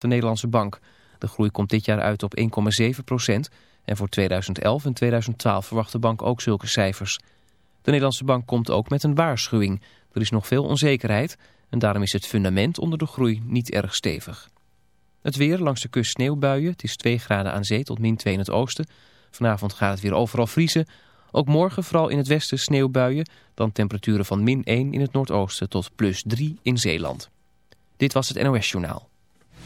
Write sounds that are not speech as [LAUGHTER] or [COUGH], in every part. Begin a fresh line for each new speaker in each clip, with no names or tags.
de Nederlandse bank. De groei komt dit jaar uit op 1,7 procent. En voor 2011 en 2012 verwacht de bank ook zulke cijfers. De Nederlandse bank komt ook met een waarschuwing. Er is nog veel onzekerheid en daarom is het fundament onder de groei niet erg stevig. Het weer, langs de kust sneeuwbuien. Het is 2 graden aan zee tot min 2 in het oosten. Vanavond gaat het weer overal vriezen. Ook morgen vooral in het westen sneeuwbuien. Dan temperaturen van min 1 in het noordoosten tot plus 3 in Zeeland. Dit was het NOS Journaal.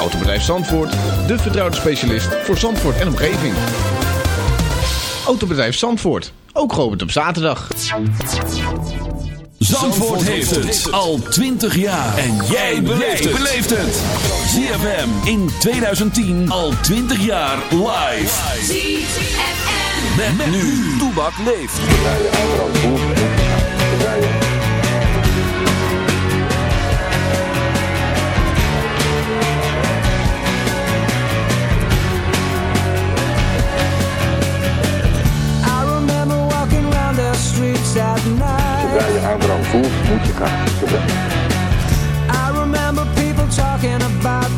Autobedrijf Zandvoort, de vertrouwde specialist voor Zandvoort en omgeving. Autobedrijf Zandvoort, ook geopend op zaterdag.
Zandvoort heeft het al 20 jaar. En jij beleeft het. ZFM in 2010 al 20 jaar live.
ZFM.
Met, met nu. Toebak leeft.
Zodra je aandrang voelt, moet je gaan.
I remember people talking about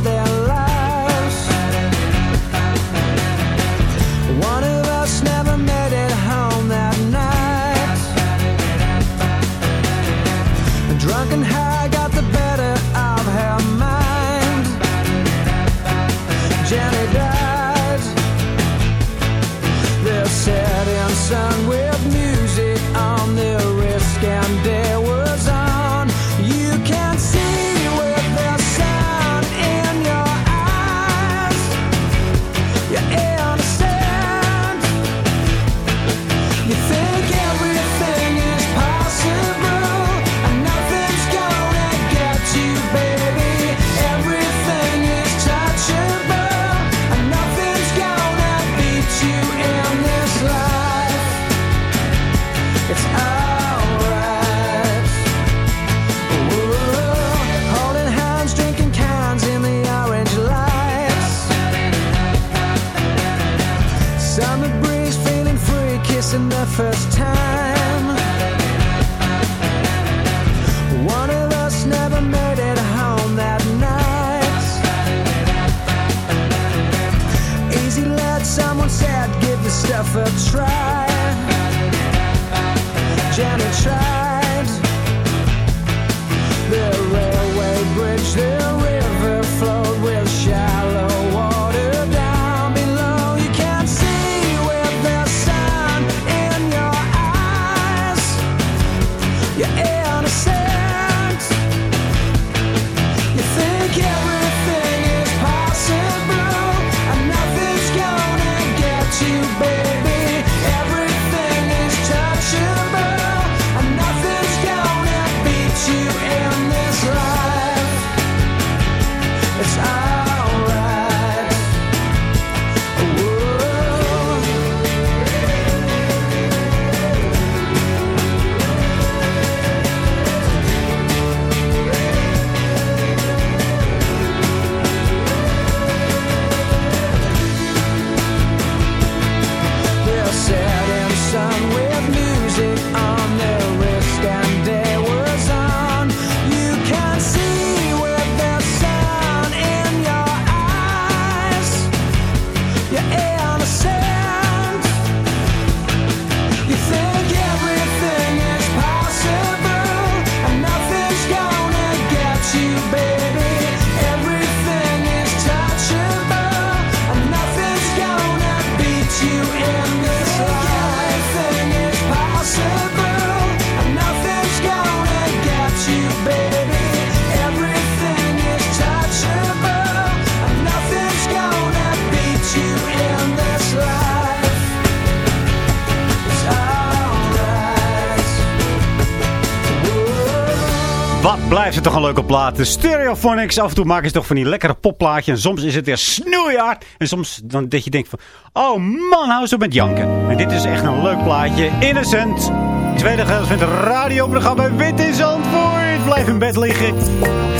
blijft het toch een leuke plaat. De Stereophonics. Af en toe maken ze toch van die lekkere popplaatjes. En soms is het weer snoeihard. En soms dan dat je denkt van... Oh man, hou zo met janken. En dit is echt een leuk plaatje. Innocent. Tweede gedeelte van het radioprogramma Wit in Zandvoort. Blijf in bed liggen.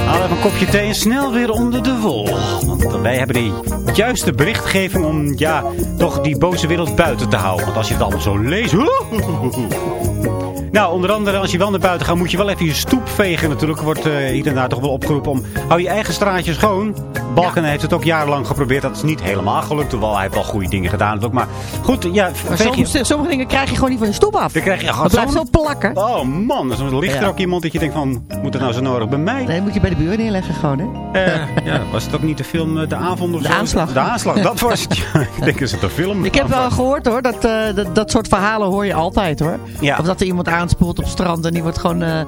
Haal even een kopje thee en snel weer onder de wol. Want wij hebben die juiste berichtgeving om ja, toch die boze wereld buiten te houden. Want als je het allemaal zo leest... [LAUGHS] Nou, onder andere als je wel naar buiten gaat, moet je wel even je stoep vegen. Natuurlijk wordt uh, hier en daar toch wel opgeroepen om... Hou je eigen straatje schoon. Balken heeft het ook jarenlang geprobeerd. Dat is niet helemaal gelukt. Hoewel hij heeft wel goede dingen gedaan. Ook. Maar goed, ja...
Maar soms,
je...
Sommige dingen krijg je gewoon niet van je stoep af.
Dan krijg je gewoon
dat blijft zo plakken.
Oh man, dan ligt er ook iemand dat je denkt van... Moet het nou zo nodig bij mij?
Nee, moet je bij de buren neerleggen gewoon, hè?
Uh, ja, was het ook niet de film uh, De Avond of
de
zo?
Aanslag.
De Aanslag, dat was het. [LAUGHS] ik denk, is het een film?
Ik heb wel gehoord hoor, dat, dat, dat soort verhalen hoor je altijd hoor. Ja. Of dat er iemand aanspoelt op strand en die wordt gewoon, uh,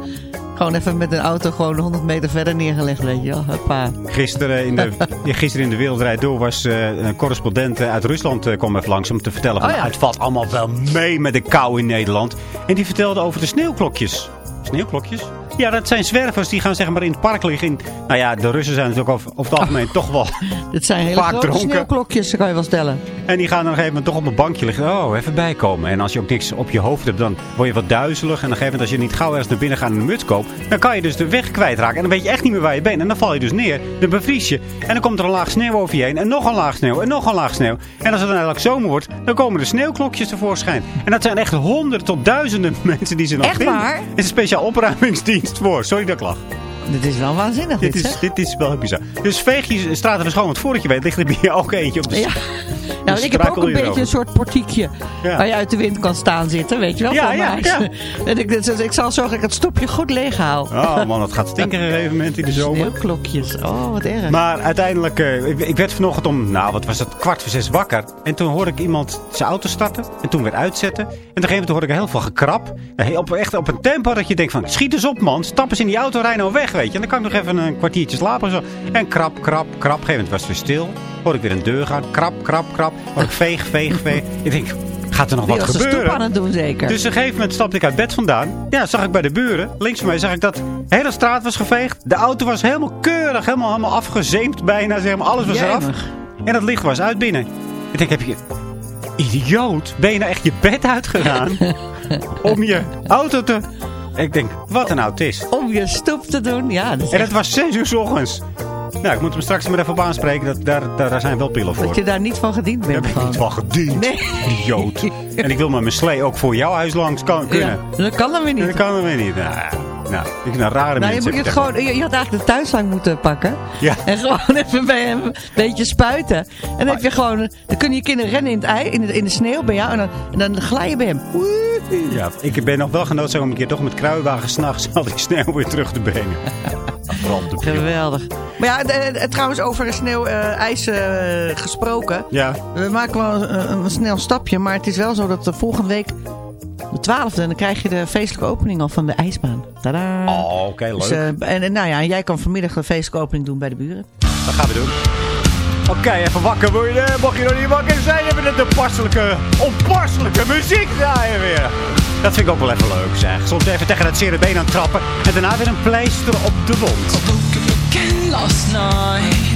gewoon even met een auto gewoon 100 meter verder neergelegd, weet je wel.
Gisteren in de, [LAUGHS] gisteren in de Wereldrijd Door was uh, een correspondent uit Rusland uh, kwam even langs om te vertellen van, oh, ja. het valt allemaal wel mee met de kou in Nederland. En die vertelde over de sneeuwklokjes. Sneeuwklokjes? Ja, dat zijn zwervers die gaan zeg maar in het park liggen. In, nou ja, de Russen zijn natuurlijk over, over het algemeen toch wel [LAUGHS]
Dit zijn hele
vaak
grote
dronken.
sneeuwklokjes, kan je wel stellen.
En die gaan dan op een gegeven moment toch op een bankje liggen. Oh, even bijkomen. En als je ook niks op je hoofd hebt, dan word je wat duizelig. En op een gegeven moment als je niet gauw ergens naar binnen gaat en een muts koopt... dan kan je dus de weg kwijtraken. En dan weet je echt niet meer waar je bent. En dan val je dus neer. Dan bevries je. En dan komt er een laag sneeuw over je heen. En nog een laag sneeuw. En nog een laag sneeuw. En als het dan eigenlijk zomer wordt, dan komen de sneeuwklokjes tevoorschijn. En dat zijn echt honderden tot duizenden [LAUGHS] mensen die ze nog
Echt
vinden.
waar?
Er is een speciaal opruimingsdienst voor. Sorry dat ik lach.
Dit is wel waanzinnig,
dit,
dit,
is, dit is wel bizar. Dus veeg je straat even schoon, want voordat je weet ligt er bij jou ook eentje op de
Ja, nou, ik heb ook een beetje een soort portiekje ja. waar je uit de wind kan staan zitten, weet je wel,
ja, ja, ja. [LAUGHS]
En ik, dus, ik zal zorgen dat ik het stopje goed leeg haal.
Oh man, dat gaat stinken op een gegeven moment in de [LAUGHS] zomer.
Sneeuwklokjes, oh wat erg.
Maar uiteindelijk, uh, ik, ik, werd vanochtend om, nou wat was het, kwart voor zes wakker. En toen hoorde ik iemand zijn auto starten en toen weer uitzetten. En op een gegeven moment hoorde ik heel veel gekrap. Op, echt op een tempo dat je denkt van, schiet eens op man, stap eens in die auto, rij nou weg, weet je. En dan kan ik nog even een kwartiertje slapen en zo. En krap, krap, krap. Op een gegeven moment was het weer stil. Hoor ik weer een deur gaan. Krap, krap, krap. Hoor ik veeg, veeg, veeg. Ik denk, gaat er nog
Die
wat gebeuren?
aan het doen zeker.
Dus op een gegeven moment stapte ik uit bed vandaan. Ja, zag ik bij de buren. Links van mij zag ik dat de hele straat was geveegd. De auto was helemaal keurig. Helemaal, helemaal afgezeemd bijna. Zeg maar. Alles was eraf. En het licht was uit binnen. Ik denk, heb je... Idioot. Ben je nou echt je bed uitgegaan? [LAUGHS] om je auto te... Ik denk, wat een autist.
Om je stoep te doen, ja. Dat
En
echt-
het was 6 uur s ochtends. Nou, ik moet hem straks maar even op aanspreken. Dat, daar, daar, daar zijn wel pillen voor.
dat je daar niet van gediend
Daar
bent.
heb ik niet van gediend.
Nee.
Idioot. En ik wil met mijn slee ook voor jouw huis langs kan, kunnen.
Ja, dat kan dan weer niet.
dat kan dan weer niet. Nou, nou ik ben een rare
Nou, je, moet het gewoon, je, je had eigenlijk de tuinslang moeten pakken.
Ja.
En gewoon [LAUGHS] even bij hem een beetje spuiten. En dan heb je gewoon... Dan kunnen je kinderen rennen in het ei, in de, in de sneeuw bij jou. En dan, en dan glij je bij hem.
Ja, ik ben nog wel genoodzaakt om een keer toch met kruiwagen s'nachts al die sneeuw weer terug te brengen. [LAUGHS]
Geweldig. Maar ja, de- de- trouwens over sneeuw-ijs gesproken.
Ja.
We maken wel een, een snel stapje. Maar het is wel zo dat de volgende week... De twaalfde, dan krijg je de feestelijke opening al van de ijsbaan. Tadaa.
Oh, oké, leuk.
Dus, eh, en, en nou ja, en jij kan vanmiddag de feestelijke opening doen bij de buren.
Dat gaan we doen. Oké, even wakker worden. Mocht je nog niet wakker zijn, hebben we de toepasselijke, onpasselijke muziek draaien weer. Dat vind ik ook wel even leuk, zeg. Soms even tegen het zere been aan trappen. En daarna weer een pleister op de wond.
last night.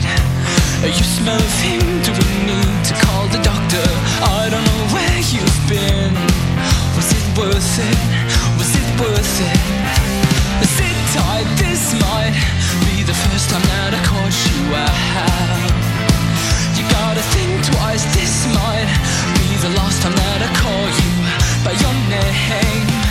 You smell of him, do we need to call the doctor? I don't know where you've been. Worth it? Was it worth it? Sit tight, this might be the first time that I caught you out. You gotta think twice, this might be the last time that I call you by your name.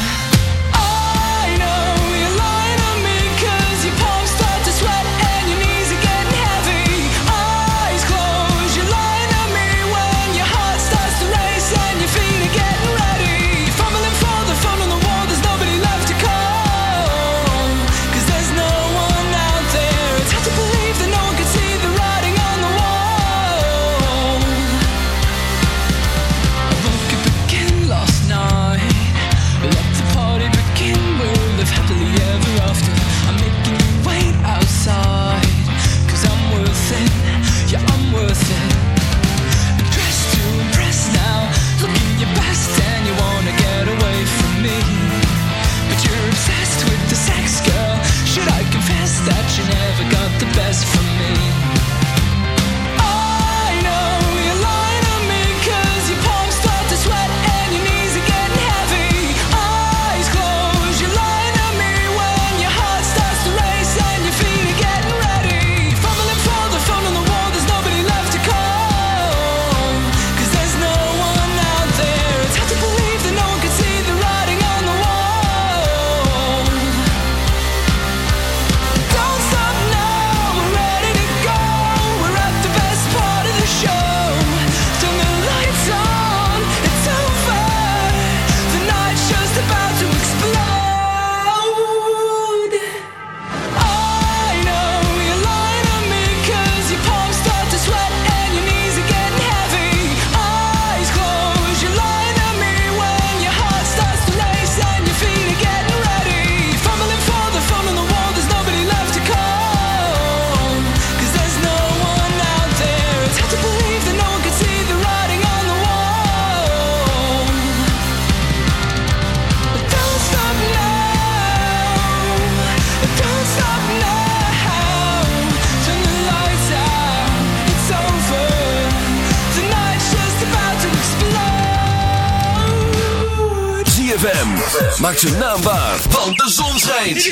Zijn naam waar, want de zon schijnt.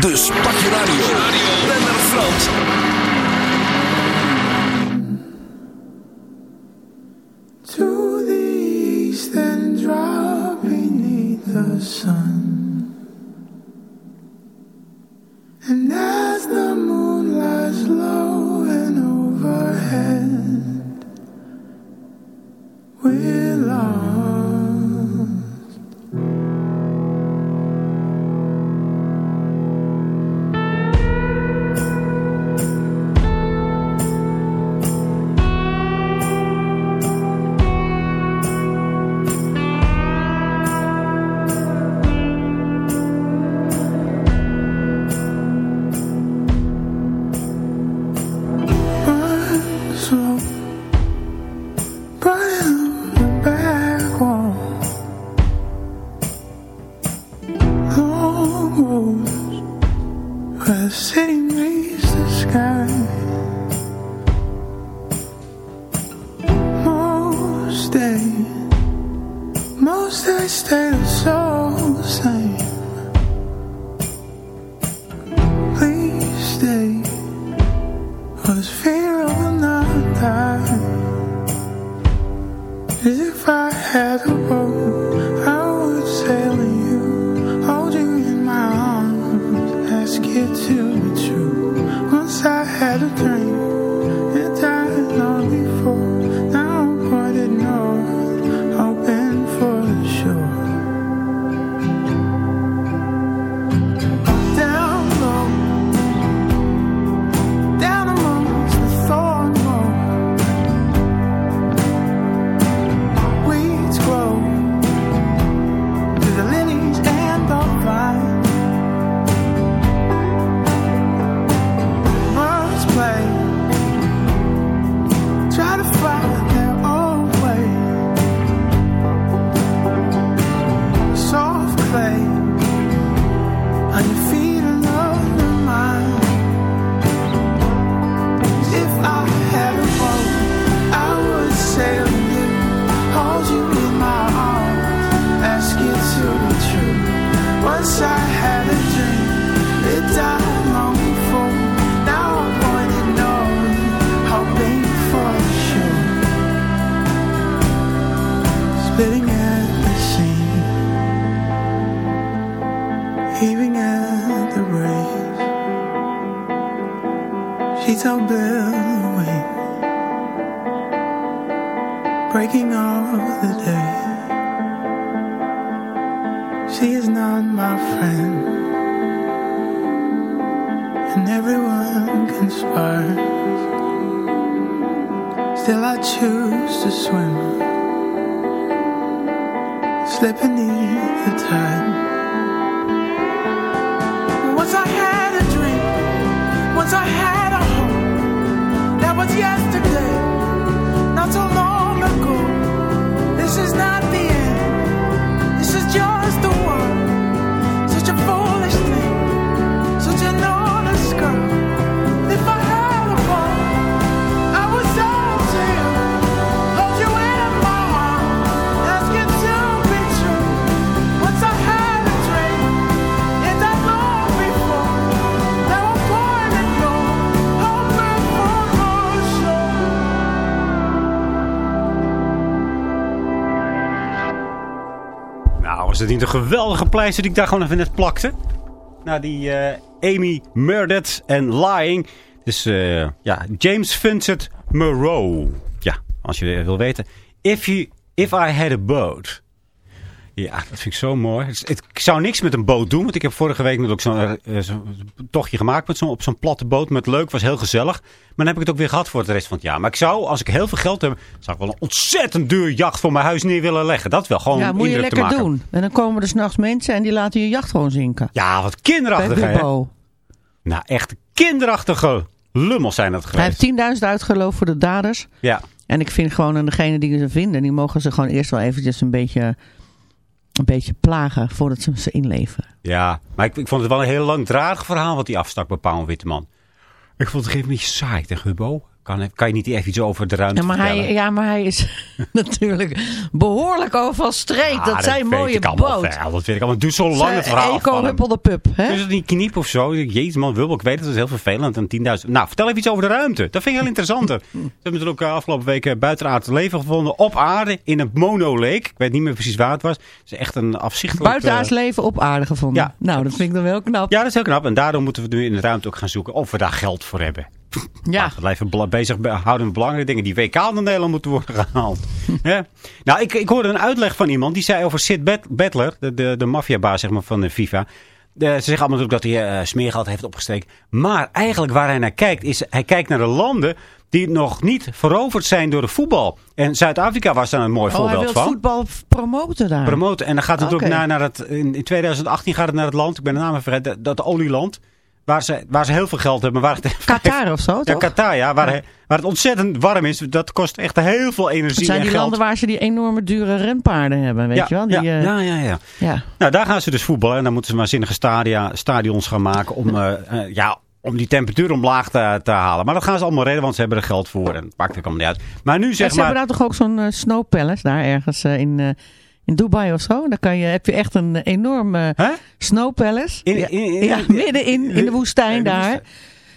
Dus
heaving at the breeze. She's all billowing, breaking all the day. She is not my friend, and everyone conspires. Still, I choose to swim, slip beneath the tide. just
Was het niet een geweldige pleister die ik daar gewoon even net plakte? Nou, die eh, Amy Murdet en Lying. Dus eh, ja, James Vincent Moreau. Ja, als je wil weten. If, you, if I had a boat. Ja, dat vind ik zo mooi. Het, het- ik zou niks met een boot doen. Want ik heb vorige week natuurlijk zo'n eh, zo'n tochtje gemaakt met zo'n op zo'n platte boot. Met leuk, was heel gezellig. Maar dan heb ik het ook weer gehad voor de rest van het jaar. Maar ik zou, als ik heel veel geld heb, zou ik wel een ontzettend duur jacht voor mijn huis neer willen leggen. Dat wel gewoon
Ja, moet je lekker doen. En dan komen er s'nachts mensen en die laten je jacht gewoon zinken.
Ja, wat kinderachtig, hè? Nou, echt kinderachtige lummels zijn dat
Hij
geweest.
heeft 10.000 uitgeloofd voor de daders.
Ja.
En ik vind gewoon aan degene die ze vinden, die mogen ze gewoon eerst wel eventjes een beetje, een beetje plagen voordat ze ze inleveren.
Ja, maar ik, ik vond het wel een heel langdradig verhaal wat hij afstak bij Paul Witteman. Ik vond het een gegeven moment saai tegen Hubo. Kan, kan je niet even iets over de ruimte
Ja, maar
vertellen?
hij, ja, maar hij is [LAUGHS] natuurlijk behoorlijk over streek. Dat zijn mooie boot.
wel, dat weet ik allemaal. Het duurt zo lang het verhaal
Eco. Huppel de Pup. Hè?
Is het niet kniep of zo? Jezus man, Wilbel, ik weet het, dat is heel vervelend. Een 10.000. Nou, vertel even iets over de ruimte. Dat vind ik heel interessanter. [LAUGHS] Ze hebben natuurlijk eh, afgelopen week buitenaard leven gevonden op aarde in een monolake. Ik weet niet meer precies waar het was. Het is echt een afzichtelijk...
Buitenaards
eh,
leven op aarde gevonden.
Ja.
Nou, dat vind ik dan wel knap.
Ja, dat is heel knap. En daardoor moeten we nu in de ruimte ook gaan zoeken of we daar geld voor hebben.
Ja.
We blijven bela- bezig be- houden met belangrijke dingen. Die WK in Nederland moeten worden gehaald. [LAUGHS] Ja. Nou, ik, ik hoorde een uitleg van iemand. Die zei over Sid Bet- Bettler, de, de, de maffiabaas zeg maar, van de FIFA. De, ze zeggen allemaal natuurlijk dat hij eh, smeergeld heeft opgestreken. Maar eigenlijk waar hij naar kijkt, is hij kijkt naar de landen die nog niet veroverd zijn door de voetbal. En Zuid-Afrika was daar een mooi
Oh, hij
voorbeeld
wil
van.
voetbal promoten daar.
Promoten. En dan gaat het ook naar, naar het, in, in 2018 gaat het naar het land, ik ben de naam even vergeten, dat, dat olieland. Waar ze, waar ze heel veel geld hebben. Waar het,
Qatar of zo, [LAUGHS]
ja,
toch?
Qatar, ja. Waar, waar het ontzettend warm is. Dat kost echt heel veel energie
Het zijn
en
die
geld.
landen waar ze die enorme dure renpaarden hebben, weet
ja,
je wel? Die,
ja,
eh,
ja, ja, ja.
ja.
Nou, daar gaan ze dus voetballen. En dan moeten ze maar zinnige stadia, stadions gaan maken om, eh, eh, ja, om die temperatuur omlaag te, te halen. Maar dat gaan ze allemaal redden, want ze hebben er geld voor. En het maakt er allemaal niet uit. Maar nu
Ja,
zeg
ze
maar...
hebben daar toch ook zo'n eh, snow palace daar ergens eh, in, eh, in Dubai of zo. Daar kan je, heb je echt een enorme snow palace.
In-
ja,
in- in-
ja, midden in, in de woestijn
de
daar.
woestijn.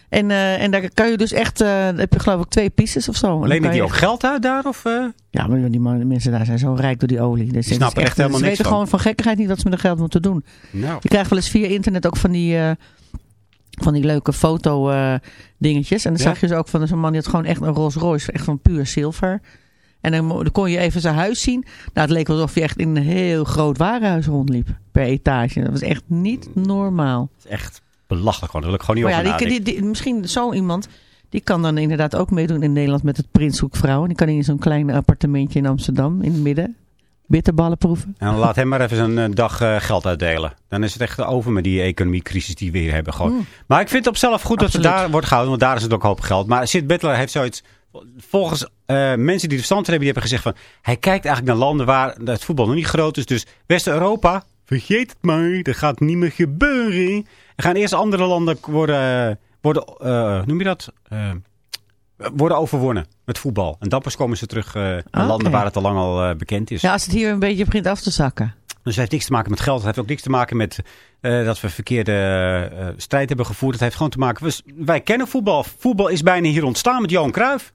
En, eh, en daar kan je dus echt, eh, dan heb je geloof ik twee pistes of zo. En dan
Lenen die
je
ook geld uit daar? Of, eh?
Ja, maar die man- mensen daar zijn zo rijk door die olie. Dus
snappen er echt helemaal
Ze
niks
weten
van.
gewoon van gekkigheid niet wat ze met hun geld moeten doen.
Nou.
Je krijgt wel eens via internet ook van die, eh, van die leuke foto eh, dingetjes. En dan
Ja?
zag je dus ook van zo'n man die had gewoon echt een Rolls Royce. Echt van puur zilver. En dan, kon je even zijn huis zien. Nou, het leek alsof je echt in een heel groot warenhuis rondliep. Per etage. Dat was echt niet normaal.
Het is echt belachelijk gewoon. Daar wil ik gewoon niet
Maar ja,
over
die,
nadenken.
die, die- misschien zo iemand... Die kan dan inderdaad ook meedoen in Nederland met het Prinshoekvrouw. En die kan in zo'n klein appartementje in Amsterdam, in het midden, bitterballen proeven.
En laat hem maar even een eh, dag eh, geld uitdelen. Dan is het echt over met die economiecrisis die we hier hebben. Gewoon.
Mm.
Maar ik vind het op zelf goed dat het daar wordt gehouden. Want daar is het ook hoop geld. Maar Sid Butler heeft zoiets... Volgens eh, mensen die de van hebben, die hebben gezegd van... Hij kijkt eigenlijk naar landen waar het voetbal nog niet groot is. Dus West-Europa, vergeet het maar. Dat gaat niet meer gebeuren. Er gaan eerst andere landen worden... worden eh, noem je dat? Eh, worden overwonnen met voetbal. En dan pas komen ze terug naar landen waar het al lang al bekend is.
Ja, als het hier een beetje begint af te zakken.
Dus het heeft niks te maken met geld. Het heeft ook niks te maken met dat we verkeerde strijd hebben gevoerd. Het heeft gewoon te maken... we- wij kennen voetbal. Voetbal is bijna hier ontstaan met Johan Cruijff.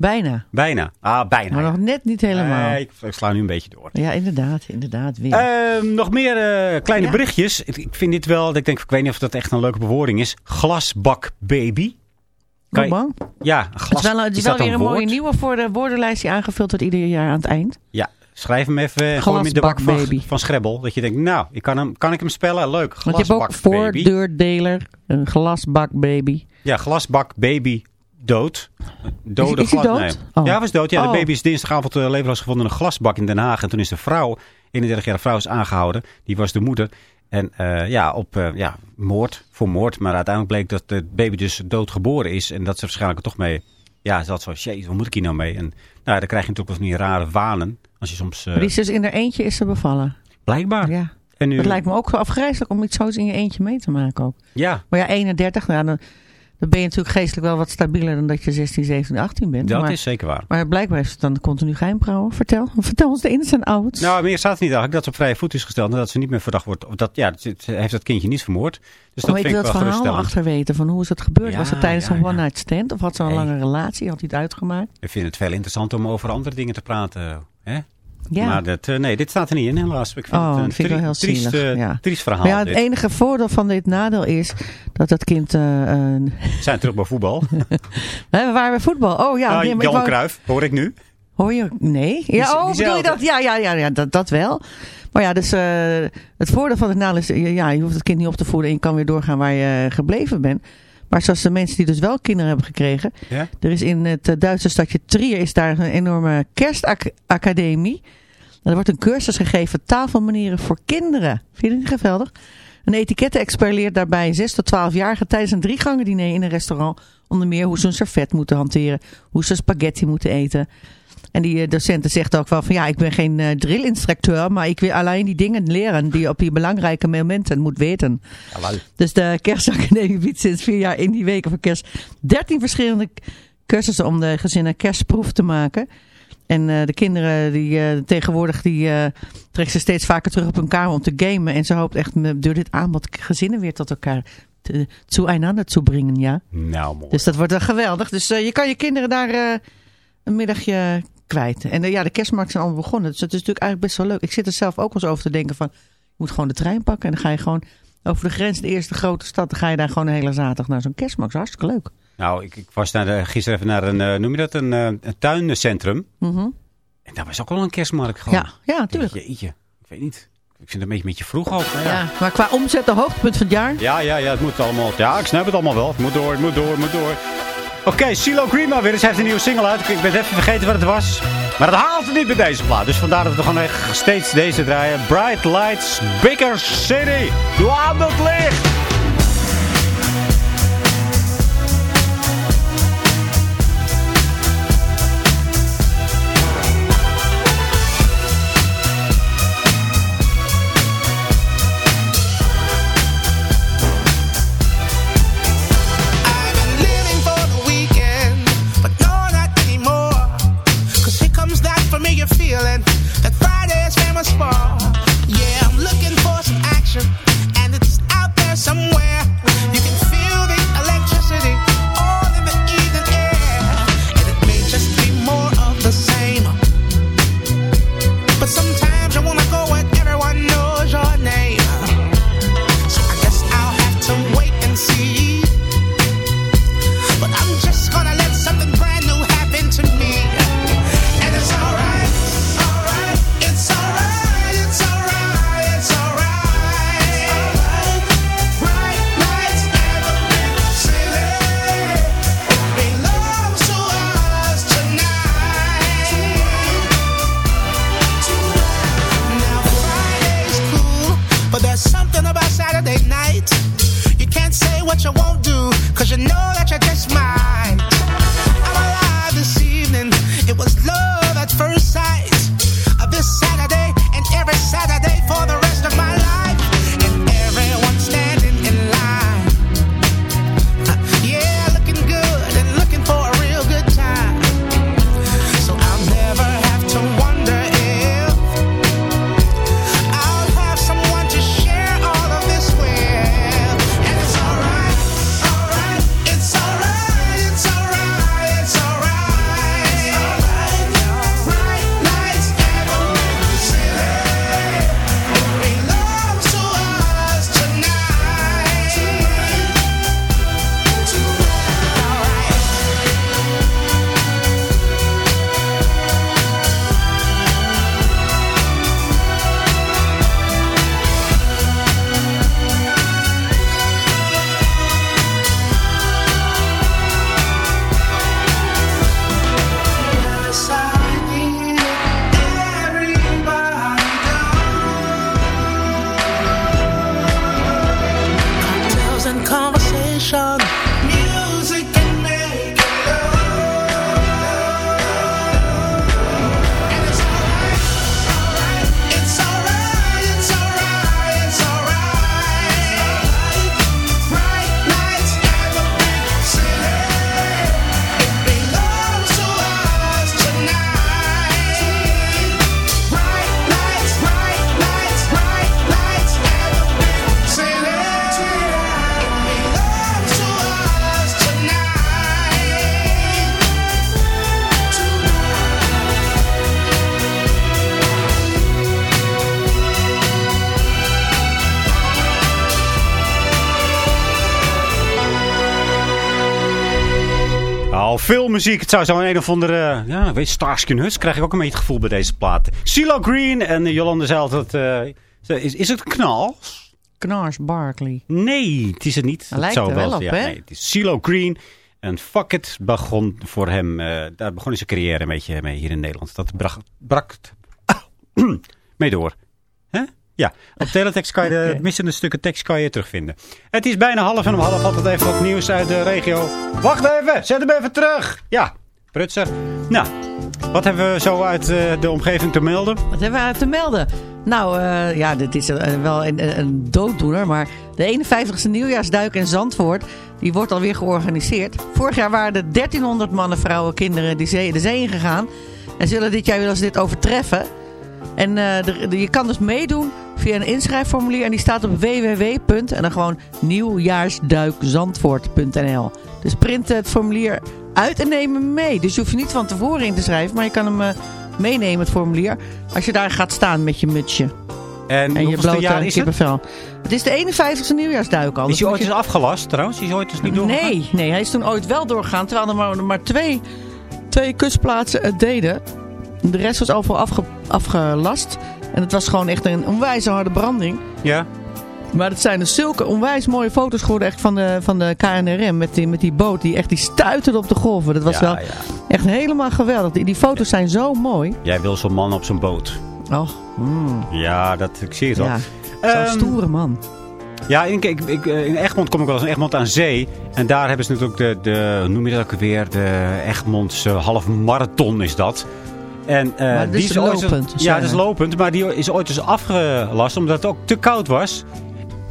Bijna.
Bijna. Ah, bijna.
Maar nog net niet helemaal.
Nee, ik, ik sla nu een beetje door.
Ja, inderdaad. Inderdaad, weer.
Ehm, nog meer eh, kleine
Ja.
berichtjes. Ik, ik vind dit wel... Ik denk, ik weet niet of dat echt een leuke bewoording is. Glasbakbaby. Kan je-? Ja,
Het
glas.
is wel, het is
is
wel weer een mooie nieuwe voor de woordenlijst die aangevuld wordt ieder jaar aan het eind.
Ja, schrijf hem even. en Gooi hem in de bak van,
Glasbakbaby.
van Schrebbel. Dat je denkt, nou, ik kan, hem, kan ik hem spellen? Leuk.
Want je hebt ook
Glasbakbaby.
voordeurdeler, een glasbakbaby.
Ja, glasbakbaby dood. Dode
Is- dood?
Nee.
Oh.
Ja, hij was dood. Ja,
Oh.
de baby is dinsdagavond uh, levenloos gevonden in een glasbak in Den Haag. En toen is de vrouw, 31-jarige vrouw, is aangehouden. Die was de moeder. En eh, ja, op eh, ja, moord, voor moord. Maar uiteindelijk bleek dat het baby dus doodgeboren is. En dat ze waarschijnlijk toch mee... Ja, ze had zo, jezus, wat moet ik hier nou mee? En nou, dan krijg je natuurlijk wel van die rare wanen. Als je soms... eh,
die is dus in haar eentje is ze bevallen.
Blijkbaar.
Ja.
En nu,
Het lijkt me ook afgrijzelijk om iets zo's in je eentje mee te maken ook.
Ja,
Maar ja, 31, nou, dan, dan ben je natuurlijk geestelijk wel wat stabieler dan dat je 16, 17, 18 bent.
dat
maar,
is zeker waar.
maar blijkbaar heeft het dan continu geheimhouden. Vertel, vertel ons de ins en outs.
Nou, meer staat het niet eigenlijk dat ze op vrije voet is gesteld. En dat ze niet meer verdacht wordt. Of Dat, ja, heeft dat kindje niet vermoord. Dus dat
maar ik
vind
wil
ik
het
wel
verhaal
geruststellend.
achter weten van hoe is het gebeurd?
Ja,
Was het tijdens
ja,
een one-night stand? Of had ze een
Nee.
lange relatie? Had hij het uitgemaakt?
Ik vind het veel interessanter om over andere dingen te praten. Hè?
Ja.
Maar dat, eh, nee, dit staat er niet in helaas. Ik vind
Oh,
het een
dat vind ik wel heel
triest,
zielig,
eh,
ja.
triest verhaal.
Maar ja, het
dit.
enige voordeel van dit nadeel is dat dat kind... eh,
We zijn terug bij voetbal. [LAUGHS]
we waren bij voetbal. Oh ja.
Ah,
nee, maar ik
Johan
wou-
Cruijff, hoor ik nu.
Hoor je? Nee. Ja, oh, bedoel je dat? Ja, ja, ja, ja dat, dat wel. Maar ja, dus het voordeel van het nadeel is... Ja, je hoeft het kind niet op te voeden en je kan weer doorgaan waar je gebleven bent. Maar zoals de mensen die dus wel kinderen hebben gekregen...
Ja?
Er is in het Duitse stadje Trier is daar een enorme kerstacademie. Er wordt een cursus gegeven tafelmanieren voor kinderen. Vind je dat niet geweldig? Een etiketten-expert leert daarbij 6 tot 12-jarigen tijdens een driegangen diner in een restaurant onder meer hoe ze een servet moeten hanteren, hoe ze spaghetti moeten eten. En die eh, docenten zegt ook wel van ja, ik ben geen eh, drillinstructeur, maar ik wil alleen die dingen leren die je op die belangrijke momenten moet weten. Dus de kerstacademie biedt sinds vier jaar in die weken voor kerst 13 verschillende cursussen om de gezinnen kerstproef te maken. En eh, de kinderen die eh, tegenwoordig die uh, trekken ze steeds vaker terug op hun kamer om te gamen. En ze hoopt echt door dit aanbod gezinnen weer tot elkaar te, zueinander te brengen, ja.
Nou, mooi.
Dus dat wordt wel geweldig. Dus eh, je kan je kinderen daar eh, een middagje kwijt. En eh, ja, de kerstmarkt zijn allemaal begonnen. Dus dat is natuurlijk eigenlijk best wel leuk. Ik zit er zelf ook wel eens over te denken van... je moet gewoon de trein pakken en dan ga je gewoon over de grens... de eerste grote stad, dan ga je daar gewoon een hele zaterdag naar zo'n kerstmarkt. Dat is hartstikke leuk.
Nou, ik, ik was naar de, gisteren even naar een, eh, noem je dat, een, eh, een tuincentrum.
Mhm.
En daar was ook wel een kerstmarkt gewoon.
Ja, ja, natuurlijk.
Jeetje, ik weet niet. Ik vind het een beetje, beetje vroeg ook. maar
Ja. maar qua omzet de hoogtepunt van het jaar...
Ja, ja, ja, het moet allemaal. Ja, ik snap het allemaal wel. Het moet door, het moet door, het moet door. Oké, CeeLo Green maar weer eens. Heeft een nieuwe single uit. Ik ben even vergeten wat het was. Maar dat haalt het niet bij deze plaat. Dus vandaar dat we gewoon echt steeds deze draaien. Bright Lights, Bigger City. Doe aan het licht. Al veel muziek. Het zou zo een of andere, ja, weet je, Starsky Hutch krijg ik ook een beetje het gevoel bij deze plaat. CeeLo Green en Jolande zei altijd, eh, is, is het knal?
Knars Barkley.
Nee, het is het niet.
Lijkt er wel op,
ja,
hè?
Nee, het is CeeLo Green. En Fuck It begon voor hem, eh, daar begon hij zijn carrière een beetje mee hier in Nederland. Dat brak, brak [COUGHS] mee door. Ja, op teletext kan je de [LAUGHS] missende stukken tekst kan je terugvinden. Het is bijna half en om half altijd even wat nieuws uit de regio. Wacht even, zet hem even terug. Ja, prutser. Nou, wat hebben we zo uit eh, de omgeving te melden?
Wat hebben we uit te melden? Nou, eh, ja, dit is eh, wel een, een dooddoener. Maar de 51ste nieuwjaarsduik in Zandvoort, die wordt alweer georganiseerd. Vorig jaar waren er 1300 mannen, vrouwen, kinderen die zee, de zee ingegaan. En zullen dit jaar willen ze dit overtreffen. En de- de- je kan dus meedoen via een inschrijfformulier. En die staat op www. en dan gewoon nieuwjaarsduikzandvoort.nl. Dus print het formulier uit en neem hem mee. Dus je hoeft je niet van tevoren in te schrijven. Maar je kan hem eh, meenemen, het formulier. Als je daar gaat staan met je mutsje.
En,
En je blote
jaar is het?
kippenvel. Het is de 51ste nieuwjaarsduik al.
Is hij
Dat
ooit eens afgelast trouwens? Is hij ooit eens niet doorgegaan?
Nee, nee, hij is toen ooit wel doorgegaan. Terwijl er maar, maar twee, twee kustplaatsen het deden. De rest was overal afge, afgelast. En het was gewoon echt een onwijs harde branding.
Ja.
Maar het zijn dus zulke onwijs mooie foto's geworden echt van de, van de KNRM. Met die, met die boot die echt die stuiterde op de golven. Dat was
Ja,
wel
ja.
echt helemaal geweldig. Die, die foto's zijn zo mooi.
Jij wil zo'n man op zijn boot.
Oh, mm,
Ja, dat, ik zie het
ja. Zo'n
Ehm,
stoere man.
Ja, in, ik, ik, eh, in Egmond kom ik wel eens in Egmond aan zee. En daar hebben ze natuurlijk de, de noem je dat ook weer, de Egmondse half marathon is dat. En, eh,
Maar dit is
ooit eens-
lopend,
Ja, dat is
er.
lopend. Maar die is ooit eens afgelast omdat het ook te koud was.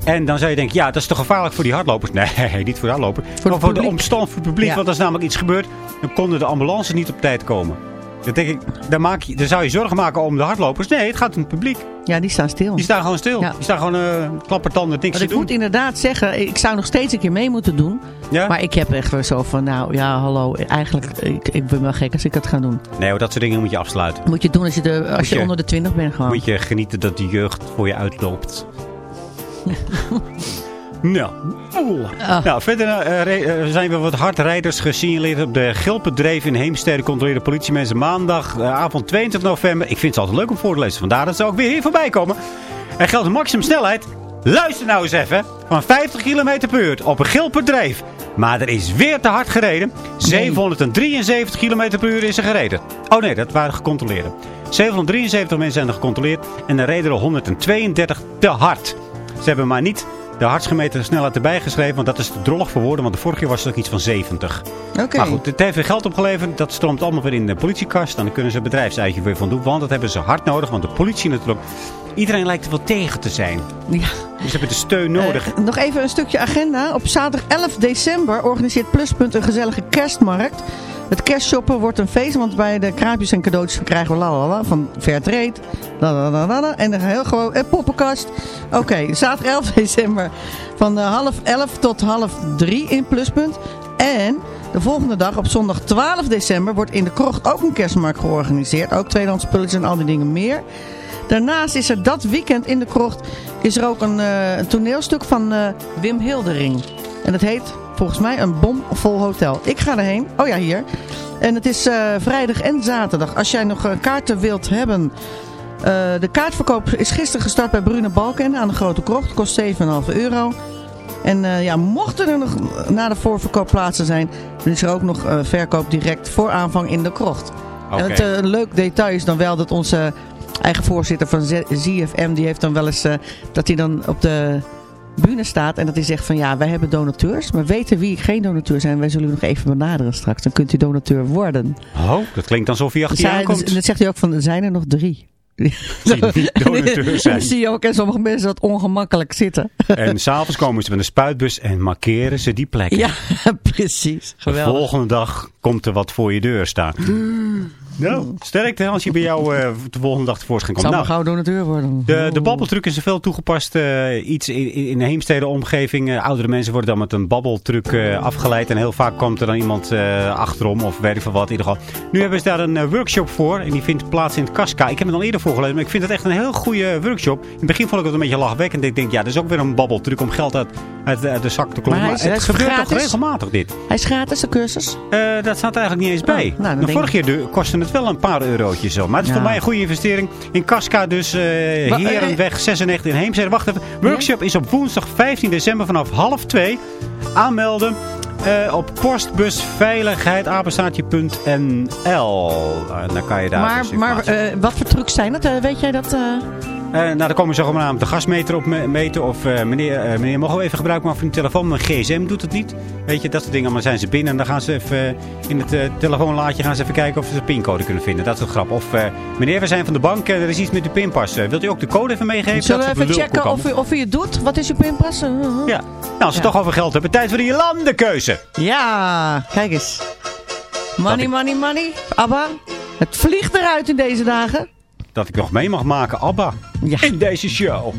En dan zou je denken, ja, dat is te gevaarlijk voor die hardlopers. [LAUGHS] Nee, niet voor de hardlopers.
het
maar voor de omstand, voor het publiek.
Ja.
Want als namelijk iets gebeurt, dan konden de ambulances niet op tijd komen. Dan denk ik, maak je, dan zou je zorgen maken om de hardlopers. Nee, het gaat om het publiek.
Ja, die staan stil.
Die staan gewoon stil.
Ja.
Die staan gewoon uh, klappertanden, niks te
ik
doen.
moet inderdaad zeggen, ik zou nog steeds een keer mee moeten doen.
Ja?
Maar ik heb echt weer zo van, nou ja, hallo, eigenlijk, ik, ik ben wel gek als ik dat ga doen.
Nee, hoor, dat soort dingen moet je afsluiten.
Moet je doen als je, de, als
Moet
je, onder de 20 bent gewoon.
Moet je genieten dat de jeugd voor je uitloopt. [LAUGHS] nou. Nou, verder eh, zijn we wat hardrijders gesignaleerd op de Gilpendreef in Heemstede. Controleerde politiemensen maandag, eh, avond 22 november. Ik vind het altijd leuk om voor te lezen. Vandaar dat ze ook weer hier voorbij komen. Er geldt een maximum snelheid. Luister nou eens even. Van 50 km per uur op een Gilpendreef. Maar er is weer te hard gereden. 773 km per uur is er gereden. Oh nee, dat waren gecontroleerden. 773 mensen zijn er gecontroleerd. En er reden er 132 te hard. Ze hebben maar niet de hardstgemeten snelheid erbij geschreven. Want dat is te drollig voor woorden. Want de vorige keer was het ook iets van 70.
Oké.
Maar goed, het heeft weer geld opgeleverd. Dat stroomt allemaal weer in de politiekast. Dan kunnen ze een bedrijfseitje weer van doen. Want dat hebben ze hard nodig. Want de politie natuurlijk... Iedereen lijkt er wel tegen te zijn.
Ja.
Dus hebben de steun nodig.
Eh, nog even een stukje agenda. Op zaterdag 11 december organiseert Pluspunt een gezellige kerstmarkt. Het kerstshoppen wordt een feest, want bij de kraampjes en cadeautjes krijgen we lalala van Fairtrade. Lalalala, en een heel gewoon een poppenkast. Oké, zaterdag 11 [LAUGHS] december van eh, half 11 tot half 3 in Pluspunt. En de volgende dag op zondag 12 december wordt in de krocht ook een kerstmarkt georganiseerd. Ook tweedehands spulletjes en al die dingen meer. Daarnaast is er dat weekend in de krocht is er ook een, eh, een toneelstuk van eh, Wim Hildering. En het heet volgens mij een bomvol hotel. Ik ga erheen. Oh ja, hier. En het is eh, vrijdag en zaterdag. Als jij nog kaarten wilt hebben... de kaartverkoop is gisteren gestart bij Brune Balken aan de Grote Krocht. Kost 7,5 euro. En ja, mochten er nog na de voorverkoop plaatsen zijn... dan is er ook nog verkoop direct voor aanvang in de krocht.
Oké.
En het een leuk detail is dan wel dat onze eigen voorzitter van ZFM... die heeft dan wel eens eh, dat hij dan op de bühne staat... en dat hij zegt van ja, wij hebben donateurs... maar weten wie geen donateur zijn... wij zullen u nog even benaderen straks. Dan kunt u donateur worden.
Oh, dat klinkt alsof hij achter je aankomt.
en dat zegt hij ook van, er zijn er nog drie. Dan [LAUGHS] zie je ook en sommige mensen wat ongemakkelijk zitten.
En s'avonds komen ze met een spuitbus en markeren ze die plekken.
Ja, [LAUGHS] precies.
De
Geweldig.
volgende dag komt er wat voor je deur staan. Nou, sterkte als je bij jou eh, de volgende dag tevoorschijn komt.
maar
Nou,
gauw donateur worden.
de, de babbeltruc is veel toegepast eh, iets in, in in de Heemstede omgeving. Eh, oudere mensen worden dan met een babbeltruc afgeleid. En heel vaak komt er dan iemand achterom of weet ik veel wat. In ieder geval. Nu hebben ze daar een workshop voor. En die vindt plaats in het Casca. Ik heb het al eerder Maar ik vind het echt een heel goede workshop. In het begin vond ik het een beetje lachwekkend. Ik denk, ja, dat is ook weer een babbeltruc om geld uit, uit, uit de zak te kloppen.
Maar
het gebeurt toch regelmatig dit.
Hij is gratis, de cursus.
Eh, dat staat er eigenlijk niet eens bij.
Oh, nou,
de vorige keer de- kostte het wel een paar eurotjes zo. Maar het is
Ja.
voor mij een goede investering. In Casca dus
Wa-
Herenweg 96 in Heemstede. Wacht even. Workshop is op woensdag 15 december vanaf half 2. Aanmelden eh, op postbusveiligheidsapenstaartje.nl. En dan kan je daar
Maar,
dus
maar eh, wat voor trucs zijn dat? Eh, weet jij dat? Eh?
Nou, dan komen ze zogenaamd de gasmeter op me- meten. Of eh, meneer, eh, meneer, mogen we even gebruik maken van uw telefoon? Mijn gsm doet het niet. Weet je, dat soort dingen. Maar dan zijn ze binnen en dan gaan ze even in het eh, telefoonlaadje gaan ze even kijken of ze de pincode kunnen vinden. Dat is een grap. Of, eh, meneer, we zijn van de bank. eh, er is iets met uw pinpas. Wilt u ook de code even meegeven?
Zullen we even checken of u, of u het doet? Wat is uw pinpas? Uh,
Ja. Nou, als we het toch over geld hebben. Tijd voor die landenkeuze.
Ja, kijk eens. Money, money, money. Abba, het vliegt eruit in deze dagen.
Dat ik nog mee mag maken, Abba. In deze show.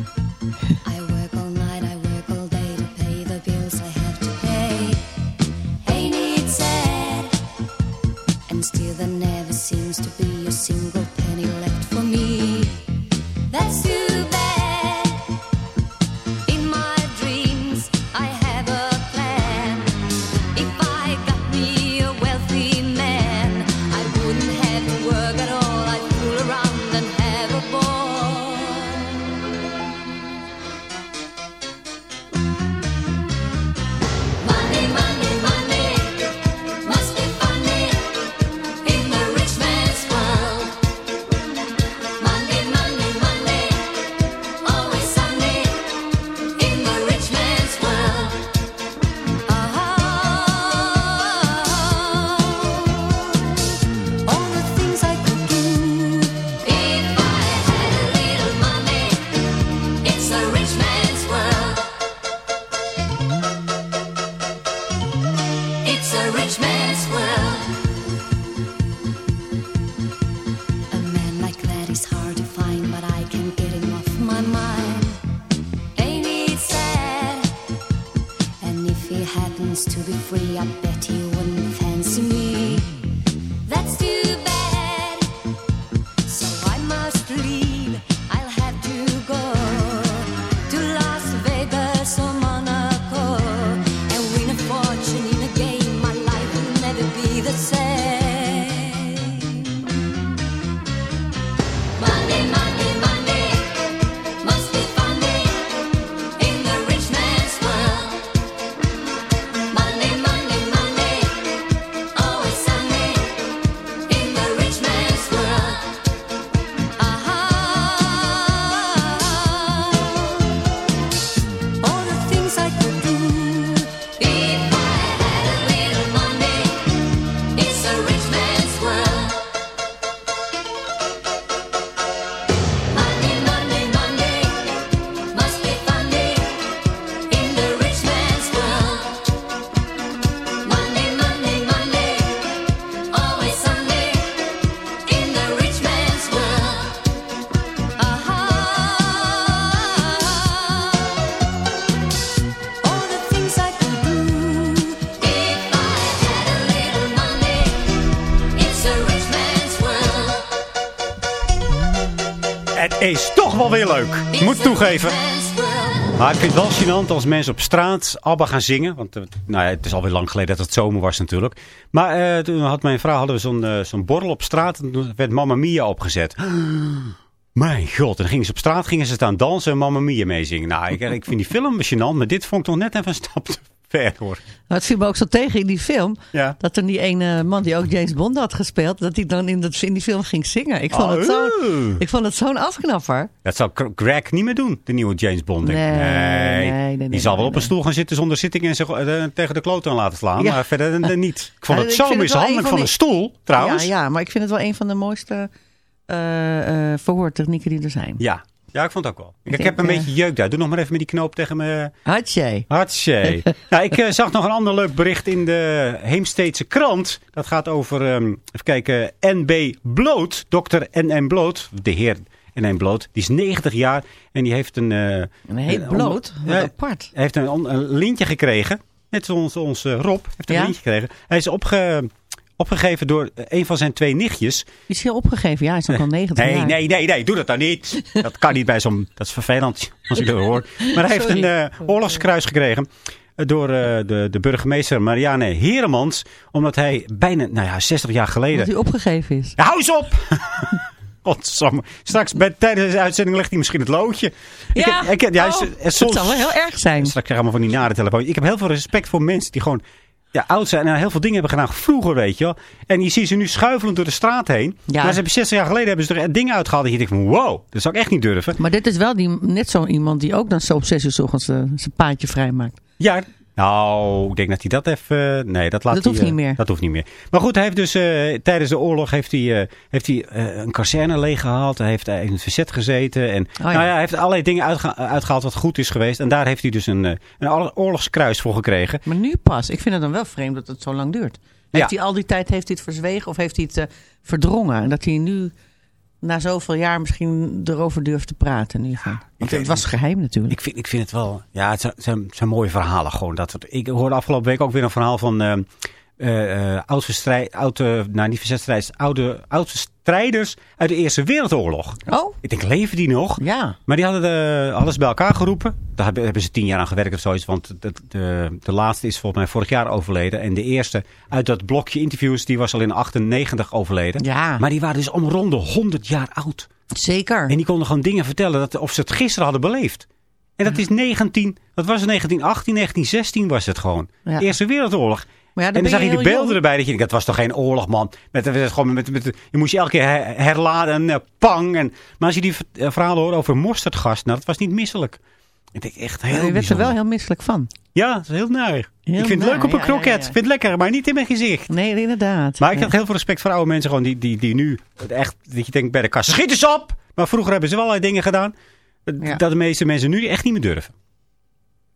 Moet toegeven. Maar ik vind het wel gênant als mensen op straat ABBA gaan zingen. Want eh, nou ja, het is alweer lang geleden dat het zomer was natuurlijk. Maar eh, toen had mijn vrouw hadden we zo'n eh, zo'n borrel op straat. En toen werd Mamma Mia opgezet. [GASPS] Mijn god. En dan gingen ze op straat gingen ze staan dansen en Mamma Mia meezingen. Nou, ik, ik vind die film gênant. Maar dit vond ik toch net even een stap te ver hoor.
Maar het viel me ook zo tegen in die film.
Ja.
Dat er die ene man die ook James Bond had gespeeld. Dat hij dan in, dat, in die film ging zingen. Ik vond, het, zo,
Oh.
ik vond het zo'n afknapper.
Dat zou Gr- Greg niet meer doen, de nieuwe James Bond.
Nee, nee, nee,
Die zal wel op een stoel gaan zitten zonder zitting en zich eh, tegen de kloot aan laten slaan.
Ja.
Maar verder eh, niet. Ik vond
Ja,
het zo mishandelijk van
van
een
die-
stoel, trouwens.
Ja, ja, maar ik vind het wel een van de mooiste eh, verhoortechnieken die er zijn.
Ja. Ja, ik vond het ook wel. Ik,
Ik
heb een beetje jeuk daar. Doe nog maar even met die knoop tegen me.
Hartje.
Hartje. [LAUGHS] nou, ik eh, zag nog een ander leuk bericht in de Heemsteedse krant. Dat gaat over, ehm, even kijken, NB Bloot. Dokter NN Bloot. De heer NN Bloot. Die is 90 jaar en die heeft een... eh,
En hij heet
een
bloot. Wat apart.
Hij heeft een, een lintje gekregen. Net zoals onze Rob heeft een
Ja?
lintje gekregen. Hij is opge, opgegeven door een van zijn twee nichtjes.
Is hij opgegeven? Ja, hij is ook al 90
Nee,
jaar.
nee, nee, nee, doe dat dan niet. Dat kan niet bij zo'n... Dat is vervelend als je dat hoort. Maar hij heeft een eh, oorlogskruis gekregen eh, door eh, de, de burgemeester Marianne Heremans. Omdat hij bijna, nou ja, 60 jaar geleden...
Dat hij opgegeven is.
Ja, hou eens op! [LAUGHS] Godsamme. Straks bij, tijdens deze uitzending legt hij misschien het loodje. Ik
Ja,
heb- ik heb- ja,
oh, dat
soms-
zou wel heel erg zijn.
Straks krijg ik allemaal van die nare telefoon. Ik heb heel veel respect voor mensen die gewoon ja, oud zijn en heel veel dingen hebben gedaan vroeger, weet je wel. En je ziet ze nu schuifelend door de straat heen.
Ja.
Maar ze hebben 60 jaar geleden hebben ze er dingen uitgehaald dat je denkt van wow, dat zou ik echt niet durven.
Maar dit is wel die, net zo iemand die ook dan zo op 6 uur 's ochtends eh, zijn paadje vrijmaakt.
Ja, nou, ik denk dat hij dat even... Nee, dat laat
Dat
hij,
hoeft
eh,
niet meer.
Dat hoeft niet meer. Maar goed, hij heeft dus eh, tijdens de oorlog heeft hij, eh, heeft hij, eh, een kazerne leeggehaald. Hij heeft eh, in het verzet gezeten. En,
ja.
Nou ja, hij heeft allerlei dingen uitge- uitgehaald wat goed is geweest. En daar heeft hij dus een, eh, een oorlog- oorlogskruis voor gekregen.
Maar nu pas. Ik vind het dan wel vreemd dat het zo lang duurt. Heeft
Ja.
hij al die tijd heeft hij het verzwegen of heeft hij het eh, verdrongen? En dat hij nu na zoveel jaar misschien erover durft te praten in ieder geval. Want het was geheim natuurlijk.
Ik vind, ik vind het wel... Ja, het zijn, zijn, zijn mooie verhalen gewoon. Dat, ik hoorde afgelopen week ook weer een verhaal van... eh eh, eh, oud verstrijd, oude, nou niet verzetstrijders, oude, oude strijders uit de Eerste Wereldoorlog.
Oh?
Ik denk, leven die nog?
Ja.
Maar die hadden eh, alles bij elkaar geroepen. Daar hebben, hebben ze tien jaar aan gewerkt of zoiets. Want de, de, de laatste is volgens mij vorig jaar overleden. En de eerste uit dat blokje interviews, die was al in 98 overleden.
Ja.
Maar die waren dus om ronde 100 jaar oud.
Zeker.
En die konden gewoon dingen vertellen dat, of ze het gisteren hadden beleefd. En dat is 19, wat was het, 1918, 1916 was het gewoon.
Ja.
Eerste Wereldoorlog.
Maar ja,
en dan zag je die beelden
jong.
erbij. Dat je dat was toch geen oorlog, man. Met, met, gewoon met, met, je moest je elke keer her- herladen en eh, pang. En, maar als je die eh, verhalen hoort over mosterdgas, nou, dat was niet misselijk. Ik denk echt heel
je werd er wel heel misselijk van.
Ja, dat is heel naar. ik vind het leuk op een
ja,
kroket.
ja, ja.
Ik vind het lekker, maar niet in mijn gezicht.
Nee, inderdaad.
Maar ik heb heel veel respect voor oude mensen gewoon die, die, die nu echt, dat je denkt bij de kast, schiet eens op! Maar vroeger hebben ze wel allerlei dingen gedaan, dat de meeste mensen nu echt niet meer durven.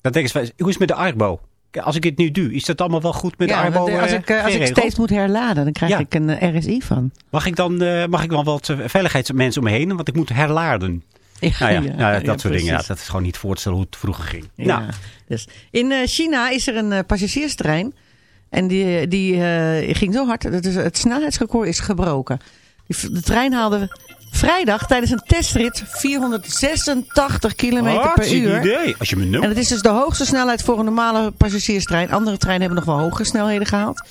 Dan denken ze, van, hoe is het met de Arbo? Als ik het nu doe, is dat allemaal wel goed met
ja,
de Arbo
eh, als ik, eh, als ik steeds moet herladen, dan krijg
Ja.
ik een eh, RSI van.
Mag ik dan, mag ik dan wat veiligheidsmensen om me heen? Want ik moet herladen.
Ja,
nou ja, [LAUGHS]
ja,
nou,
ja,
dat soort dingen. Dat is gewoon niet voor te stellen hoe het vroeger ging.
Ja.
Nou,
Dus in China is er een passagierstrein. En die, die ging zo hard. Dat is, het snelheidsrecord is gebroken. De trein haalde vrijdag tijdens een testrit 486 kilometer per uur.
idee. Als je me noemt.
En het is dus de hoogste snelheid voor een normale passagierstrein. Andere treinen hebben nog wel hogere snelheden gehaald.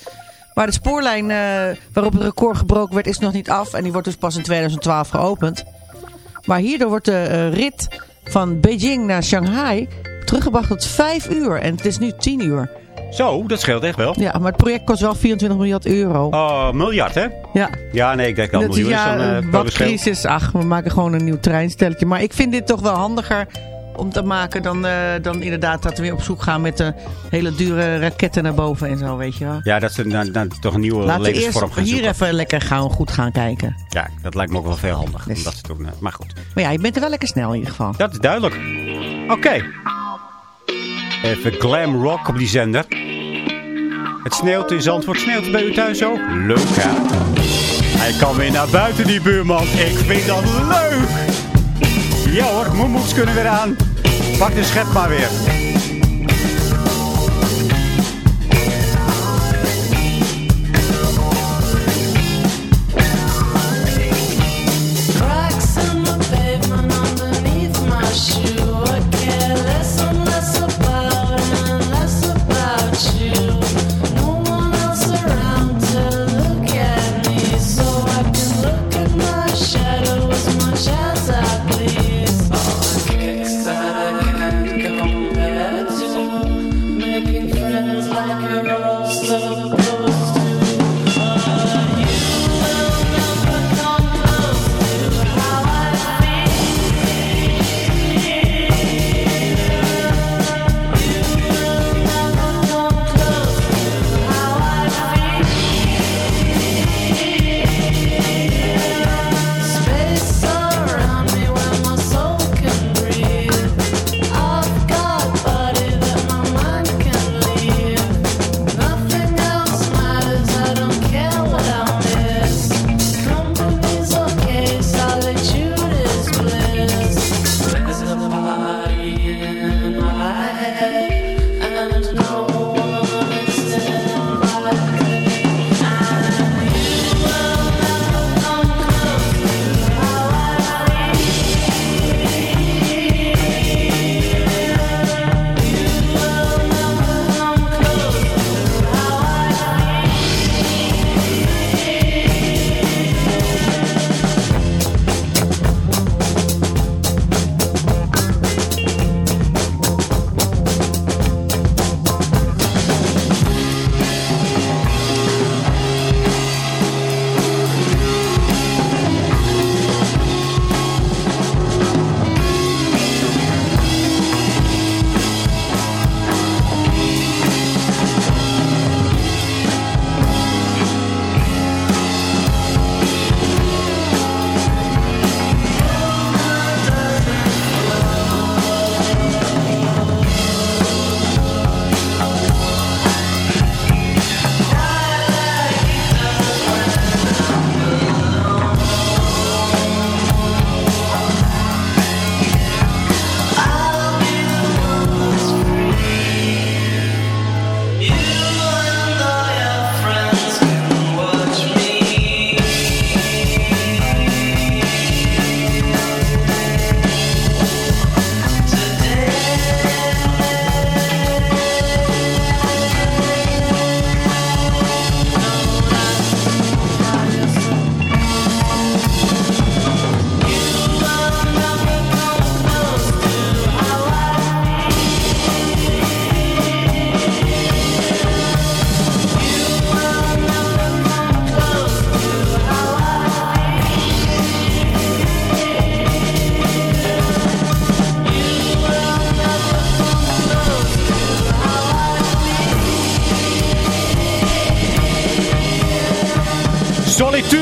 Maar de spoorlijn eh, waarop het record gebroken werd is nog niet af. En die wordt dus pas in 2012 geopend. Maar hierdoor wordt de eh, rit van Beijing naar Shanghai teruggebracht tot 5 uur. En het is nu 10 uur.
Zo, dat scheelt echt wel.
Ja, maar het project kost wel 24 miljard euro.
Oh, miljard hè?
Ja.
Ja, nee, ik denk dat
Dat
miljoen is
ja,
dan eh,
wat crisis. Ach, we maken gewoon een nieuw treinstelletje. Maar ik vind dit toch wel handiger om te maken dan, eh, dan inderdaad dat we weer op zoek gaan met de hele dure raketten naar boven en zo, weet je wel.
Ja, dat ze dan, dan toch een nieuwe
Laten
levensvorm gaan
hier
zoeken.
even lekker gaan, goed gaan kijken.
Ja, dat lijkt me ook wel veel handig. om dat te doen. eh, Maar goed,
Maar ja, je bent er wel lekker snel in ieder geval.
dat is duidelijk. Oké. Even glam rock op die zender. Het sneeuwt in Zandvoort. Sneeuwt bij u thuis zo? Leuk, hè? Hij kan weer naar buiten, die buurman. Ik vind dat leuk. Ja hoor, moemoes kunnen weer aan. Pak de schep maar weer.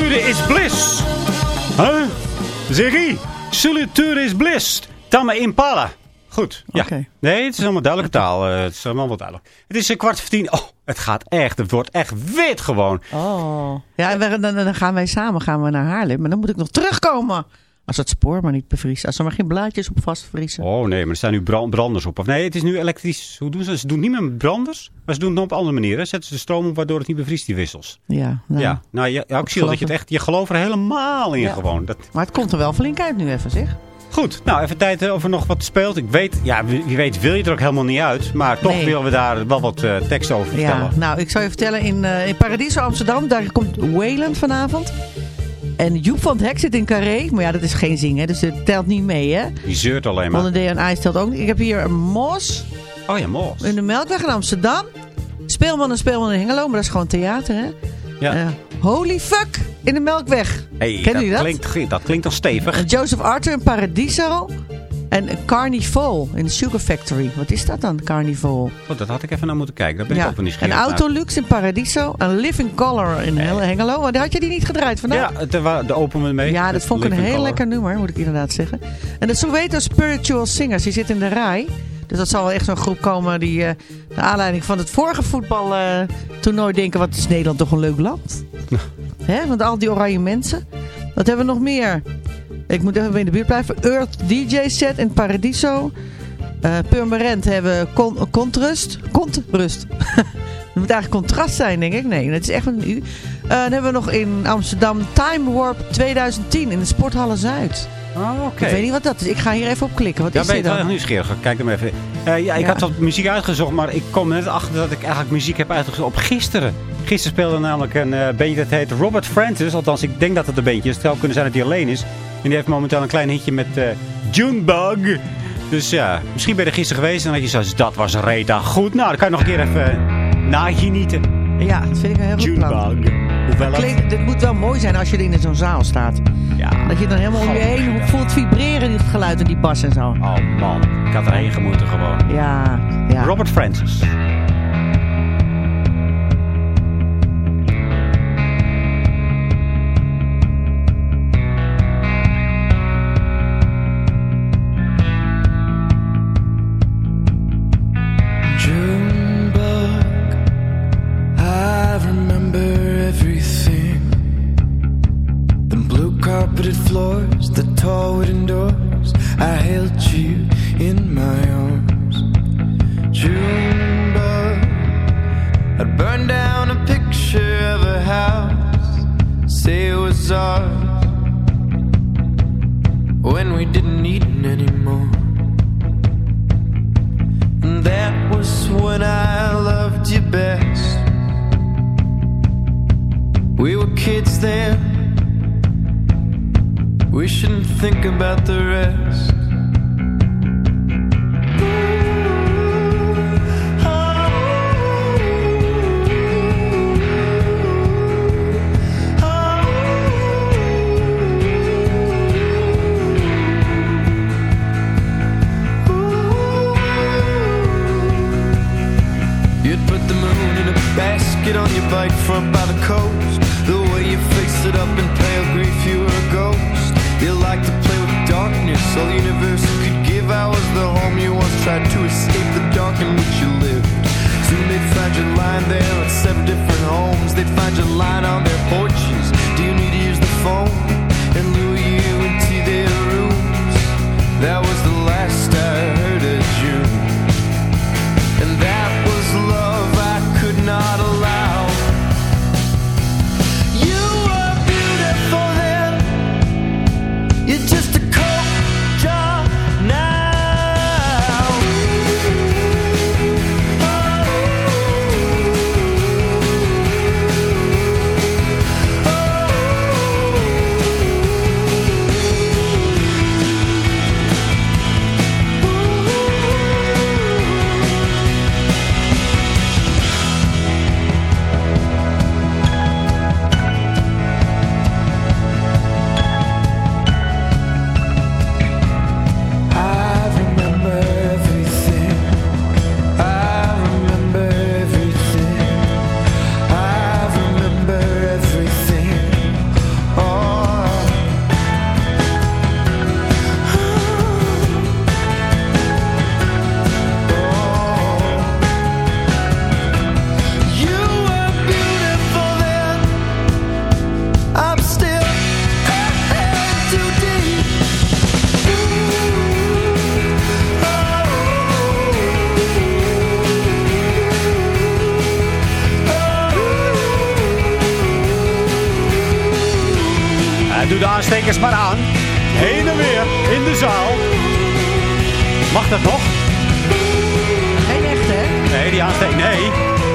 Solitude is bliss. Huh? Zeg Solitude is bliss. Tame Impala. Goed, ja.
Oké.
Nee, het is allemaal duidelijke taal. eh, het is allemaal wel duidelijk. Het is een kwart voor tien. Oh, het gaat echt. Het wordt echt wit gewoon.
Oh. Ja, en we- dan, dan gaan wij samen gaan we naar Haarlem. Maar dan moet ik nog terugkomen. Als het spoor maar niet bevriest. Als er maar geen blaadjes op vastvriezen.
Oh nee, maar er staan nu bran- branders op. Of nee, het is nu elektrisch. Hoe doen ze? Ze doen niet meer met branders. Maar ze doen het op andere manieren. Zetten ze de stroom op waardoor het niet bevriest, die wissels.
Ja, nou,
ja, nou ja, ja, ik zie dat je het echt, je gelooft er helemaal in
Ja.
gewoon. Dat,
Maar het komt er wel flink uit nu even, zeg.
Goed, nou even tijd eh, of er nog wat speelt. Ik weet, ja, wie weet wil je er ook helemaal niet uit. Maar toch
Nee.
willen we daar wel wat eh, tekst over vertellen.
Ja, nou, ik zal je vertellen, in, eh, in Paradiso Amsterdam, daar komt Wayland vanavond. En Joep van het Hek zit in Carré. Maar ja, dat is geen zingen, dus dat telt niet mee, hè.
Die zeurt alleen maar.
Holiday on Ice telt ook niet. Ik heb hier een Mos
Oh ja, Mos.
in de Melkweg in Amsterdam. Speelman en Speelman in Hengelo, maar dat is gewoon theater, hè.
Ja.
Eh, holy fuck in de Melkweg.
Hey,
Kennen jullie dat?
Klinkt, dat klinkt dan stevig.
Joseph Arthur in Paradiso. En Carnival in Sugar Factory. Wat is dat dan, Carnival?
Oh, dat had ik even naar moeten kijken. Daar ben ik ook wel nieuwsgierig naar.
Autolux in Paradiso. En Living Color in Hel- Hengelo. Maar had je die niet gedraaid vandaag?
Ja, de open me mee.
Ja, dat vond ik een heel lekker nummer, moet ik inderdaad zeggen. En de Soweto Spiritual Singers, die zit in de rij. Dus dat zal wel echt zo'n groep komen die eh naar aanleiding van het vorige voetbaltoernooi denken... wat is Nederland toch een leuk land? [LAUGHS] Hè? Want al die oranje mensen. Wat hebben we nog meer? Ik moet even in de buurt blijven. Earth DJ set in Paradiso. Eh Purmerend hebben we con Contrust. Contrust. [LAUGHS] Het moet eigenlijk contrast zijn, denk ik. Nee, het is echt een U. Eh, dan hebben we nog in Amsterdam Time Warp 2010 in de Sporthalle Zuid.
Oh, oké.
Ik weet niet wat dat is. Ik ga hier even op klikken. Wat
Ja,
is
ben je wel
dan?
erg nieuwsgierig? Kijk hem even. Eh, ja, ik
Ja.
had wat muziek uitgezocht, maar ik kom net achter dat ik eigenlijk muziek heb uitgezocht op gisteren. Gisteren speelde namelijk een bandje dat heet Robert Francis. Althans, ik denk dat het een bandje is. Het zou kunnen zijn dat hij alleen is. En die heeft momenteel een klein hitje met eh Junebug. Dus ja, misschien ben je er gisteren geweest en dat je zo, dat was Reta goed. Nou, dan kan je nog een keer even eh, nagenieten.
Ja, dat vind ik een heel goed plan.
Junebug. Hoewel het...
Klinkt, dit moet wel mooi zijn als je in zo'n zaal staat.
Ja.
Dat je dan helemaal om je heen voelt vibreren, die geluid en die bas en zo.
Oh man, ik had erheen gemoeten gewoon.
Ja, ja.
Robert Francis.
Kids then. We shouldn't think about the rest. You'd put the moon in a basket on your bike front by the coast.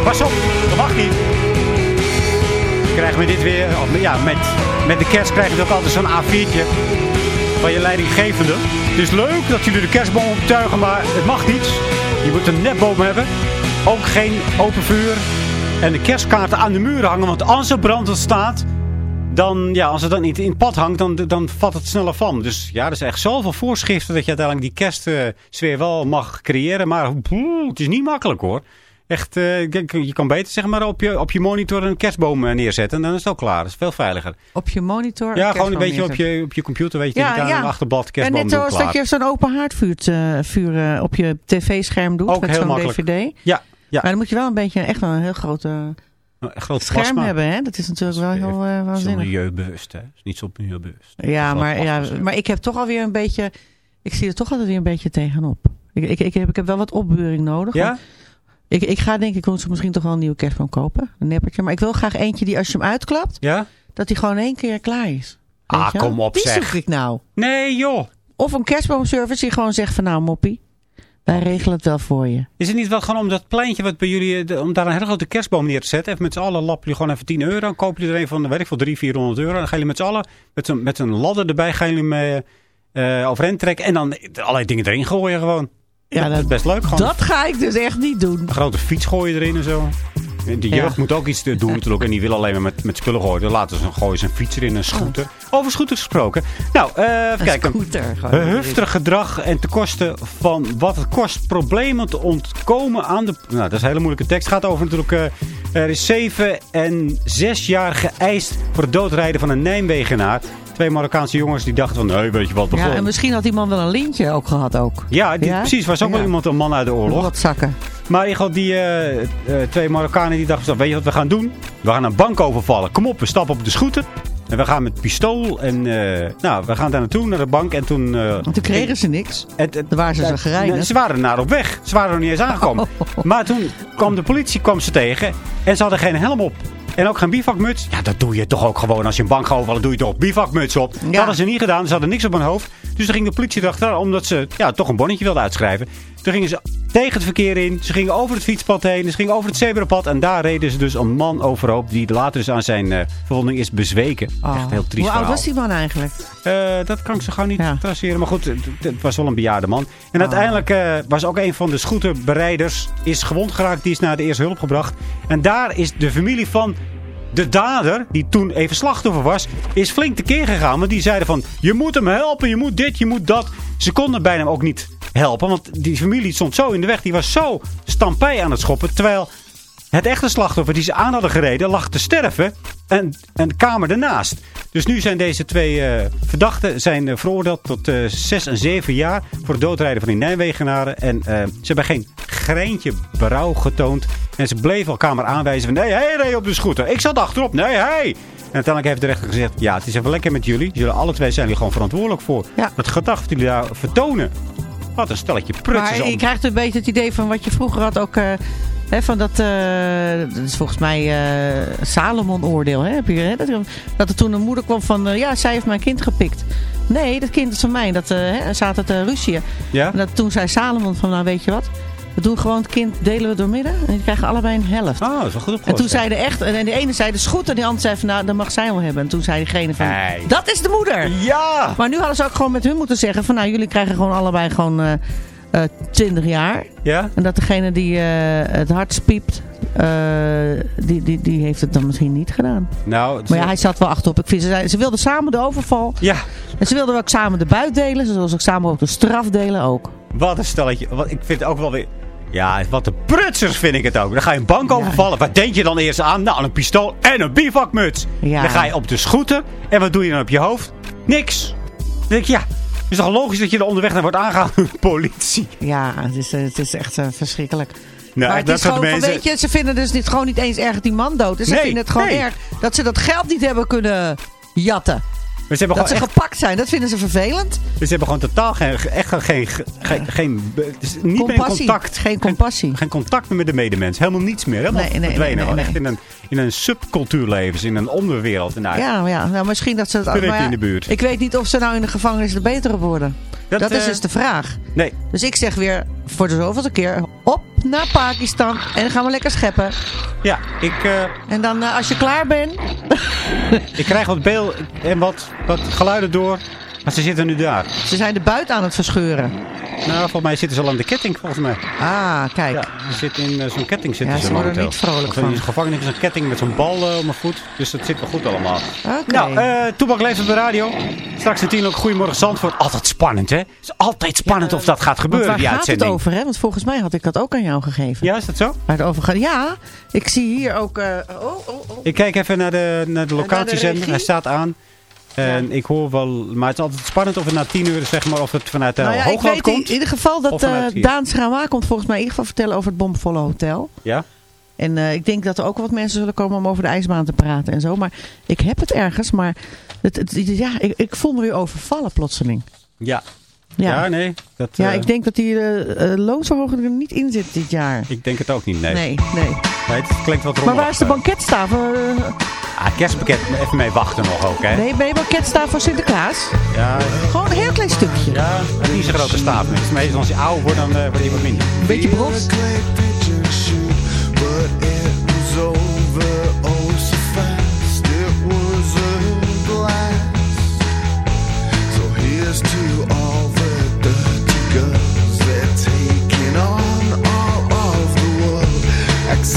Pas op, dat mag niet. Krijgen we dit weer. of, Ja, met, met de kerst krijg je ook altijd zo'n A4'tje van je leidinggevende. Het is leuk dat jullie de kerstboom optuigen, maar het mag niet. Je moet een netboom hebben. Ook geen open vuur. En de kerstkaarten aan de muren hangen. Want als er brand ontstaat, dan, ja, als het dan niet in het pad hangt, dan, dan vat het sneller van. Dus ja, er zijn echt zoveel voorschriften dat je uiteindelijk die kerstsfeer wel mag creëren. Maar poeh, het is niet makkelijk hoor. Echt, eh, je kan beter zeg maar op je, op je monitor een kerstboom eh, neerzetten. En dan is het ook klaar. Dat is veel veiliger.
Op je monitor.
Ja, gewoon een beetje op je, op je computer. Weet je,
Ja,
dat je aan
ja.
een achterblad
En
kerstboom
net
doet,
zoals dat je zo'n open haardvuur eh, vuur, op je tv-scherm doet.
Ook
met zo'n dvd.
Ja, ja.
Maar dan moet je wel een beetje echt wel een heel groot, eh,
Een groot
scherm
plasma.
hebben. Hè? Dat is natuurlijk wel heel
Het is
waanzinnig.
milieubewust, hè. Het is niet zo milieubewust.
Ja, maar, ja, maar ik heb toch alweer een beetje... Ik zie er toch altijd weer een beetje tegenop. Ik, ik, ik, heb, ik heb wel wat opbeuring nodig.
Ja?
Ik, ik ga denk ik misschien toch wel een nieuwe kerstboom kopen. Een neppertje. Maar ik wil graag eentje die als je hem uitklapt...
Ja?
Dat die gewoon één keer klaar is. Weet
Ah,
je
kom op,
Die
zeg.
zoek ik nou.
Nee, joh.
Of een kerstboomservice die gewoon zegt van nou moppie... Wij regelen het wel voor je.
Is het niet wel gewoon om dat pleintje wat bij jullie, de- om daar een hele grote kerstboom neer te zetten, even met z'n allen lappen jullie gewoon even 10 euro, dan kopen jullie er een van, weet ik veel, 300, 400 euro, dan gaan jullie met z'n allen, met een, met een ladder erbij, gaan jullie eh, eh, overeind trekken en dan allerlei dingen erin gooien gewoon.
Ja,
dat, is best leuk gewoon.
Dat ga ik dus echt niet doen.
Een grote fiets gooien erin en zo. De
Ja.
jeugd moet ook iets te doen natuurlijk. En die wil alleen maar met, met spullen gooien. Dan laten ze dan gooien ze een fiets erin, een scooter. Over scooters gesproken. Nou, eh even
Een
kijken.
scooter gewoon.
Heftig gedrag en ten koste van wat het kost problemen te ontkomen aan de... Nou, dat is een hele moeilijke tekst. Het gaat over natuurlijk... eh, er is zeven en zes jaar geëist voor het doodrijden van een Nijmegenaar. Twee Marokkaanse jongens die dachten van... Nee, weet je wat,
Ja,
begon.
en misschien had die man wel een lintje ook gehad ook.
Ja, die, precies. was ook wel
Ja.
iemand, een man uit de oorlog.
Wat zakken.
Maar ieder geval die eh, eh, twee Marokkanen die dachten, weet je wat we gaan doen? We gaan een bank overvallen. Kom op, we stappen op de scooter. En we gaan met pistool. En eh, nou, we gaan daar naartoe, naar de bank. En toen... eh,
Want toen kregen ze niks. Dan waren ze
ja,
zo gereinigd.
nee, Ze waren naar op weg. Ze waren nog niet eens aangekomen. Maar toen kwam de politie kwam ze tegen. En ze hadden geen helm op. En ook geen bivakmuts. Ja, dat doe je toch ook gewoon. Als je een bank gaat overvallen, doe je toch bivakmuts op. Dat hadden ze niet gedaan. Ze hadden niks op hun hoofd. Dus toen ging de politie erachteraan. Omdat ze ja, toch een bonnetje wilden uitschrijven. Toen gingen ze tegen het verkeer in. Ze gingen over het fietspad heen. Ze gingen over het zebrapad. En daar reden ze dus een man overhoop. Die later dus aan zijn eh, verwonding is bezweken. Echt heel triest
Hoe oud was die man eigenlijk?
Eh, dat kan ik zo gauw niet traceren. Maar goed, het, het was wel een bejaarde man. En uiteindelijk eh, was ook een van de scooterbereiders is gewond geraakt. Die is naar de eerste hulp gebracht. En daar is de familie van de dader, die toen even slachtoffer was, is flink tekeer gegaan. Want die zeiden van, je moet hem helpen, je moet dit, je moet dat. Ze konden bijna ook niet helpen. Want die familie stond zo in de weg. Die was zo stampij aan het schoppen. Terwijl het echte slachtoffer die ze aan hadden gereden lag te sterven. En een kamer ernaast. Dus nu zijn deze twee eh, verdachten zijn, eh, veroordeeld tot eh, zes en zeven jaar. Voor het doodrijden van die Nijmegenaren. En ze hebben geen greintje berouw getoond. En ze bleven elkaar maar aanwijzen van... Nee, hij reed op de scooter. Ik zat achterop. Nee, hij. En uiteindelijk heeft de rechter gezegd... Ja, het is even lekker met jullie. Jullie alle twee zijn jullie gewoon verantwoordelijk voor. Het gedrag dat jullie daar vertonen. Wat een stelletje prutsers.
Maar je krijgt een beetje het idee van wat je vroeger had ook... eh, van dat, eh, dat is volgens mij eh Salomon-oordeel. Heb je, hè, dat, dat er toen een moeder kwam van... ja, zij heeft mijn kind gepikt. Nee, dat kind is van mij. Dat eh, hè, zaten te ruzie.
Ja?
En dat, toen zei Salomon van, nou weet je wat... We doen gewoon het kind, delen we door midden. En die krijgen allebei een helft.
Oh, dat is wel goed
En
opgelost.
toen zei de echt, en de ene zei de goed en de andere zei van nou, dat mag zij wel hebben. En toen zei diegene van, dat is de moeder.
Ja!
Maar nu hadden ze ook gewoon met hun moeten zeggen van nou, jullie krijgen gewoon allebei gewoon eh eh 20 jaar.
Ja?
En dat degene die eh, het hardst piept, eh, die, die, die heeft het dan misschien niet gedaan.
Nou,
Maar ja, hij zat wel achterop. Ik vind, ze, ze wilden samen de overval.
Ja.
En ze wilden ook samen de buit delen. Ze wilden ook samen ook de straf delen ook.
Wat een stelletje. Wat, ik vind het ook wel weer... Ja, wat een prutsers vind ik het ook. Dan ga je een bank overvallen. Wat denk je dan eerst aan? Nou, een pistool en een bivakmuts.
Ja.
Dan ga je op de scooter. En wat doe je dan op je hoofd? Niks. Dan denk ik, ja... Het is toch logisch dat je er onderweg naar wordt aangehouden door de politie?
Ja, het is, eh, het is echt eh, verschrikkelijk.
Nou,
maar het
dat
is gewoon van,
mensen-
weet je, ze vinden dus niet, gewoon niet eens erg dat die man dood is. Ze vinden het gewoon
nee.
erg dat ze dat geld niet hebben kunnen jatten.
Maar ze hebben
dat ze
echt,
gepakt zijn, dat vinden ze vervelend.
ze hebben gewoon totaal geen, echt geen, geen, geen, niet meer
Compassie.
contact.
Geen compassie.
Geen contact meer met de medemens. Helemaal niets meer. Helemaal
Nee, nee, nee,
verdwenen.
nee,
echt in een, in een subcultuurleven, in een onderwereld. En daar,
Ja, ja nou, misschien dat ze het... Maar ja,
in de buurt.
Ik weet niet of ze nou in de gevangenis er beter op worden. Dat,
Dat,
is
eh,
dus de vraag.
Nee,
Dus ik zeg weer voor de zoveelste keer op naar Pakistan en dan gaan we lekker scheppen.
ja, ik, eh,
En dan eh, als je klaar bent, [LAUGHS]
ik krijg wat beeld en wat, wat geluiden door. Maar ze zitten nu daar.
ze zijn de buit aan het verscheuren.
Nou, volgens mij zitten ze al aan de ketting, volgens mij.
Ah, kijk.
Ja, ze zitten in eh, zo'n ketting zitten
Ja,
ze
ze worden niet vrolijk
Of in
van.
die gevangenis is een ketting met zo'n bal eh, om mijn voet. Dus dat zit wel goed allemaal.
Oké.
Nou, eh Toebak leeft op de radio. Straks in tien ook Goedemorgen Zandvoort. Altijd spannend, hè? Het is altijd spannend of dat gaat gebeuren,
waar
die
gaat
uitzending.
het over, hè? Want volgens mij had ik dat ook aan jou gegeven.
Ja, is dat zo?
Waar het over gaat. Ja, ik zie hier ook... oh, oh, oh.
Ik kijk even naar de, naar de locatiezender. Hij staat aan. En ik hoor wel... Maar het is altijd spannend of het na tien uur, zeg maar, of het vanuit de
Nou ja, ik
Hoogland
weet
komt.
in ieder geval dat
hier.
Daan Schrawa komt volgens mij in ieder geval vertellen over het bomvolle hotel.
Ja?
En eh, ik denk dat er ook wat mensen zullen komen om over de ijsbaan te praten en zo. Maar ik heb het ergens, maar het, het- ja, ik, ik voel me weer overvallen plotseling.
Ja.
Ja.
Ja, nee. Dat,
Ja,
eh,
ik denk dat die eh, eh, loonsverhoging er niet in zit dit jaar.
ik denk het ook niet, nee.
Nee, nee.
Nee, het klinkt wat
Maar
rommelig.
waar is de banketstafel? Eh,
Ah, het kerstpakket, even mee wachten nog ook, hè?
nee, ben je banketstafel voor Sinterklaas?
Ja,
Gewoon een heel klein stukje.
ja het is niet zo'n grote staaf. meestal als je ouder wordt, dan eh, wordt hij wat minder.
Een beetje bros.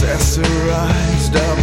Accessorized up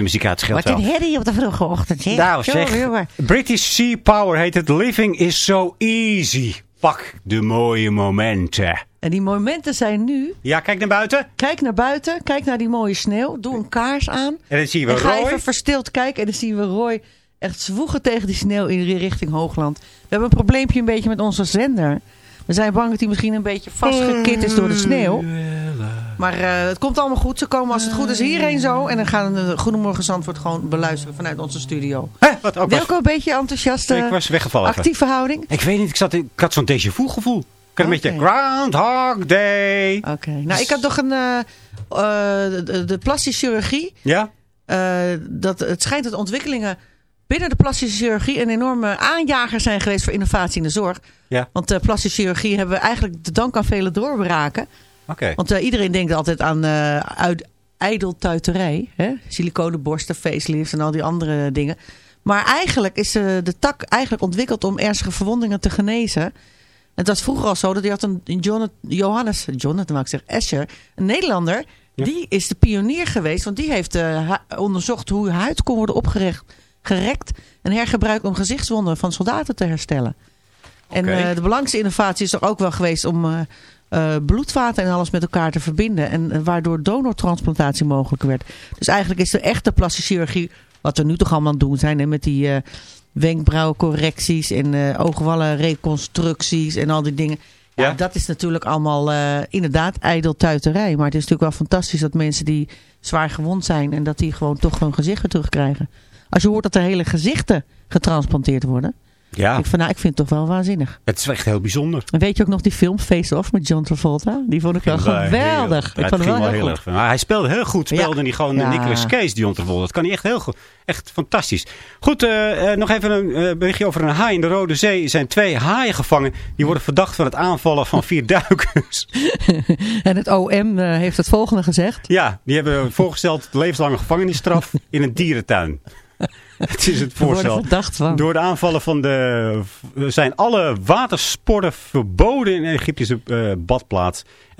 de muziek uit, scheelt
Wat een herrie op de vroege ochtend. hè?
Nou zeg,
jongen.
British Sea Power heet het. Living is so easy. Pak de mooie momenten.
En die momenten zijn nu.
Ja, kijk naar buiten.
Kijk naar buiten. Kijk naar die mooie sneeuw. Doe een kaars aan.
En dan zien we
en ga
Roy.
even verstild kijken. En dan zien we Roy echt zwoegen tegen die sneeuw in richting Hoogland. We hebben een probleempje een beetje met onze zender. We zijn bang dat hij misschien een beetje vastgekit is door de sneeuw. Maar eh, het komt allemaal goed. Ze komen als het goed is hierheen zo. En dan gaan we Goedemorgen Zandvoort gewoon beluisteren vanuit onze studio.
Hè, wat ook was-
Welke een beetje enthousiast. eh,
Ik was weggevallen even.
Actieve houding.
Ik weet niet, ik, zat, in- ik had zo'n déjà vu gevoel. Ik had een beetje Groundhog Day.
Oké. Nou, ik had nog een... eh, eh, de, de plastische chirurgie.
Ja?
Dat, het schijnt dat de ontwikkelingen binnen de plastische chirurgie een enorme aanjager zijn geweest voor innovatie in de zorg.
Ja.
Want uh, plastische chirurgie hebben we eigenlijk te dank aan vele doorbraken.
Oké.
Want uh, iedereen denkt altijd aan uh, uit, ijdeltuiterij. Hè? Siliconenborsten, facelifts en al die andere dingen. Maar eigenlijk is uh, de tak eigenlijk ontwikkeld om ernstige verwondingen te genezen. Het was vroeger al zo dat hij had een Jonathan, Johannes, Jonathan wou ik zeggen, Escher, een Nederlander. Ja. Die is de pionier geweest, want die heeft uh, onderzocht hoe huid kon worden opgerekt, gerekt en hergebruikt om gezichtswonden van soldaten te herstellen. En okay. uh, de belangrijkste innovatie is er ook wel geweest om uh, uh, bloedvaten en alles met elkaar te verbinden. En waardoor donortransplantatie mogelijk werd. Dus eigenlijk is de echte plastische chirurgie, wat we nu toch allemaal aan het doen zijn, hè, met die wenkbrauwcorrecties en oogwallenreconstructies en al die dingen. Ja, ja, dat is natuurlijk allemaal inderdaad ijdeltuiterij. Maar het is natuurlijk wel fantastisch dat mensen die zwaar gewond zijn en dat die gewoon toch hun gezicht weer terugkrijgen. Als je hoort dat er hele gezichten getransplanteerd worden.
Ja.
Ik, van, nou, ik vind het toch wel waanzinnig.
Het is echt heel bijzonder.
En weet je ook nog die film Face Off met John Travolta? Die vond ik wel geweldig.
Ja,
ik vond
het
wel
heel,
heel
erg. Maar hij speelde heel goed. Speelde ja. hij gewoon ja. Nicolas Cage, John Travolta. Dat kan hij echt heel goed. Echt fantastisch. Goed, uh, uh, nog even een uh, berichtje over een haai in de Rode Zee. Er zijn twee haaien gevangen. Die worden verdacht van het aanvallen van vier [LAUGHS] duikers. [LAUGHS]
en het OM heeft het volgende gezegd.
Ja, die hebben voorgesteld levenslange gevangenisstraf in een dierentuin. [LAUGHS] Het is het voorstel. Door de aanvallen van de... zijn alle watersporten verboden in de Egyptische uh, badplaats. En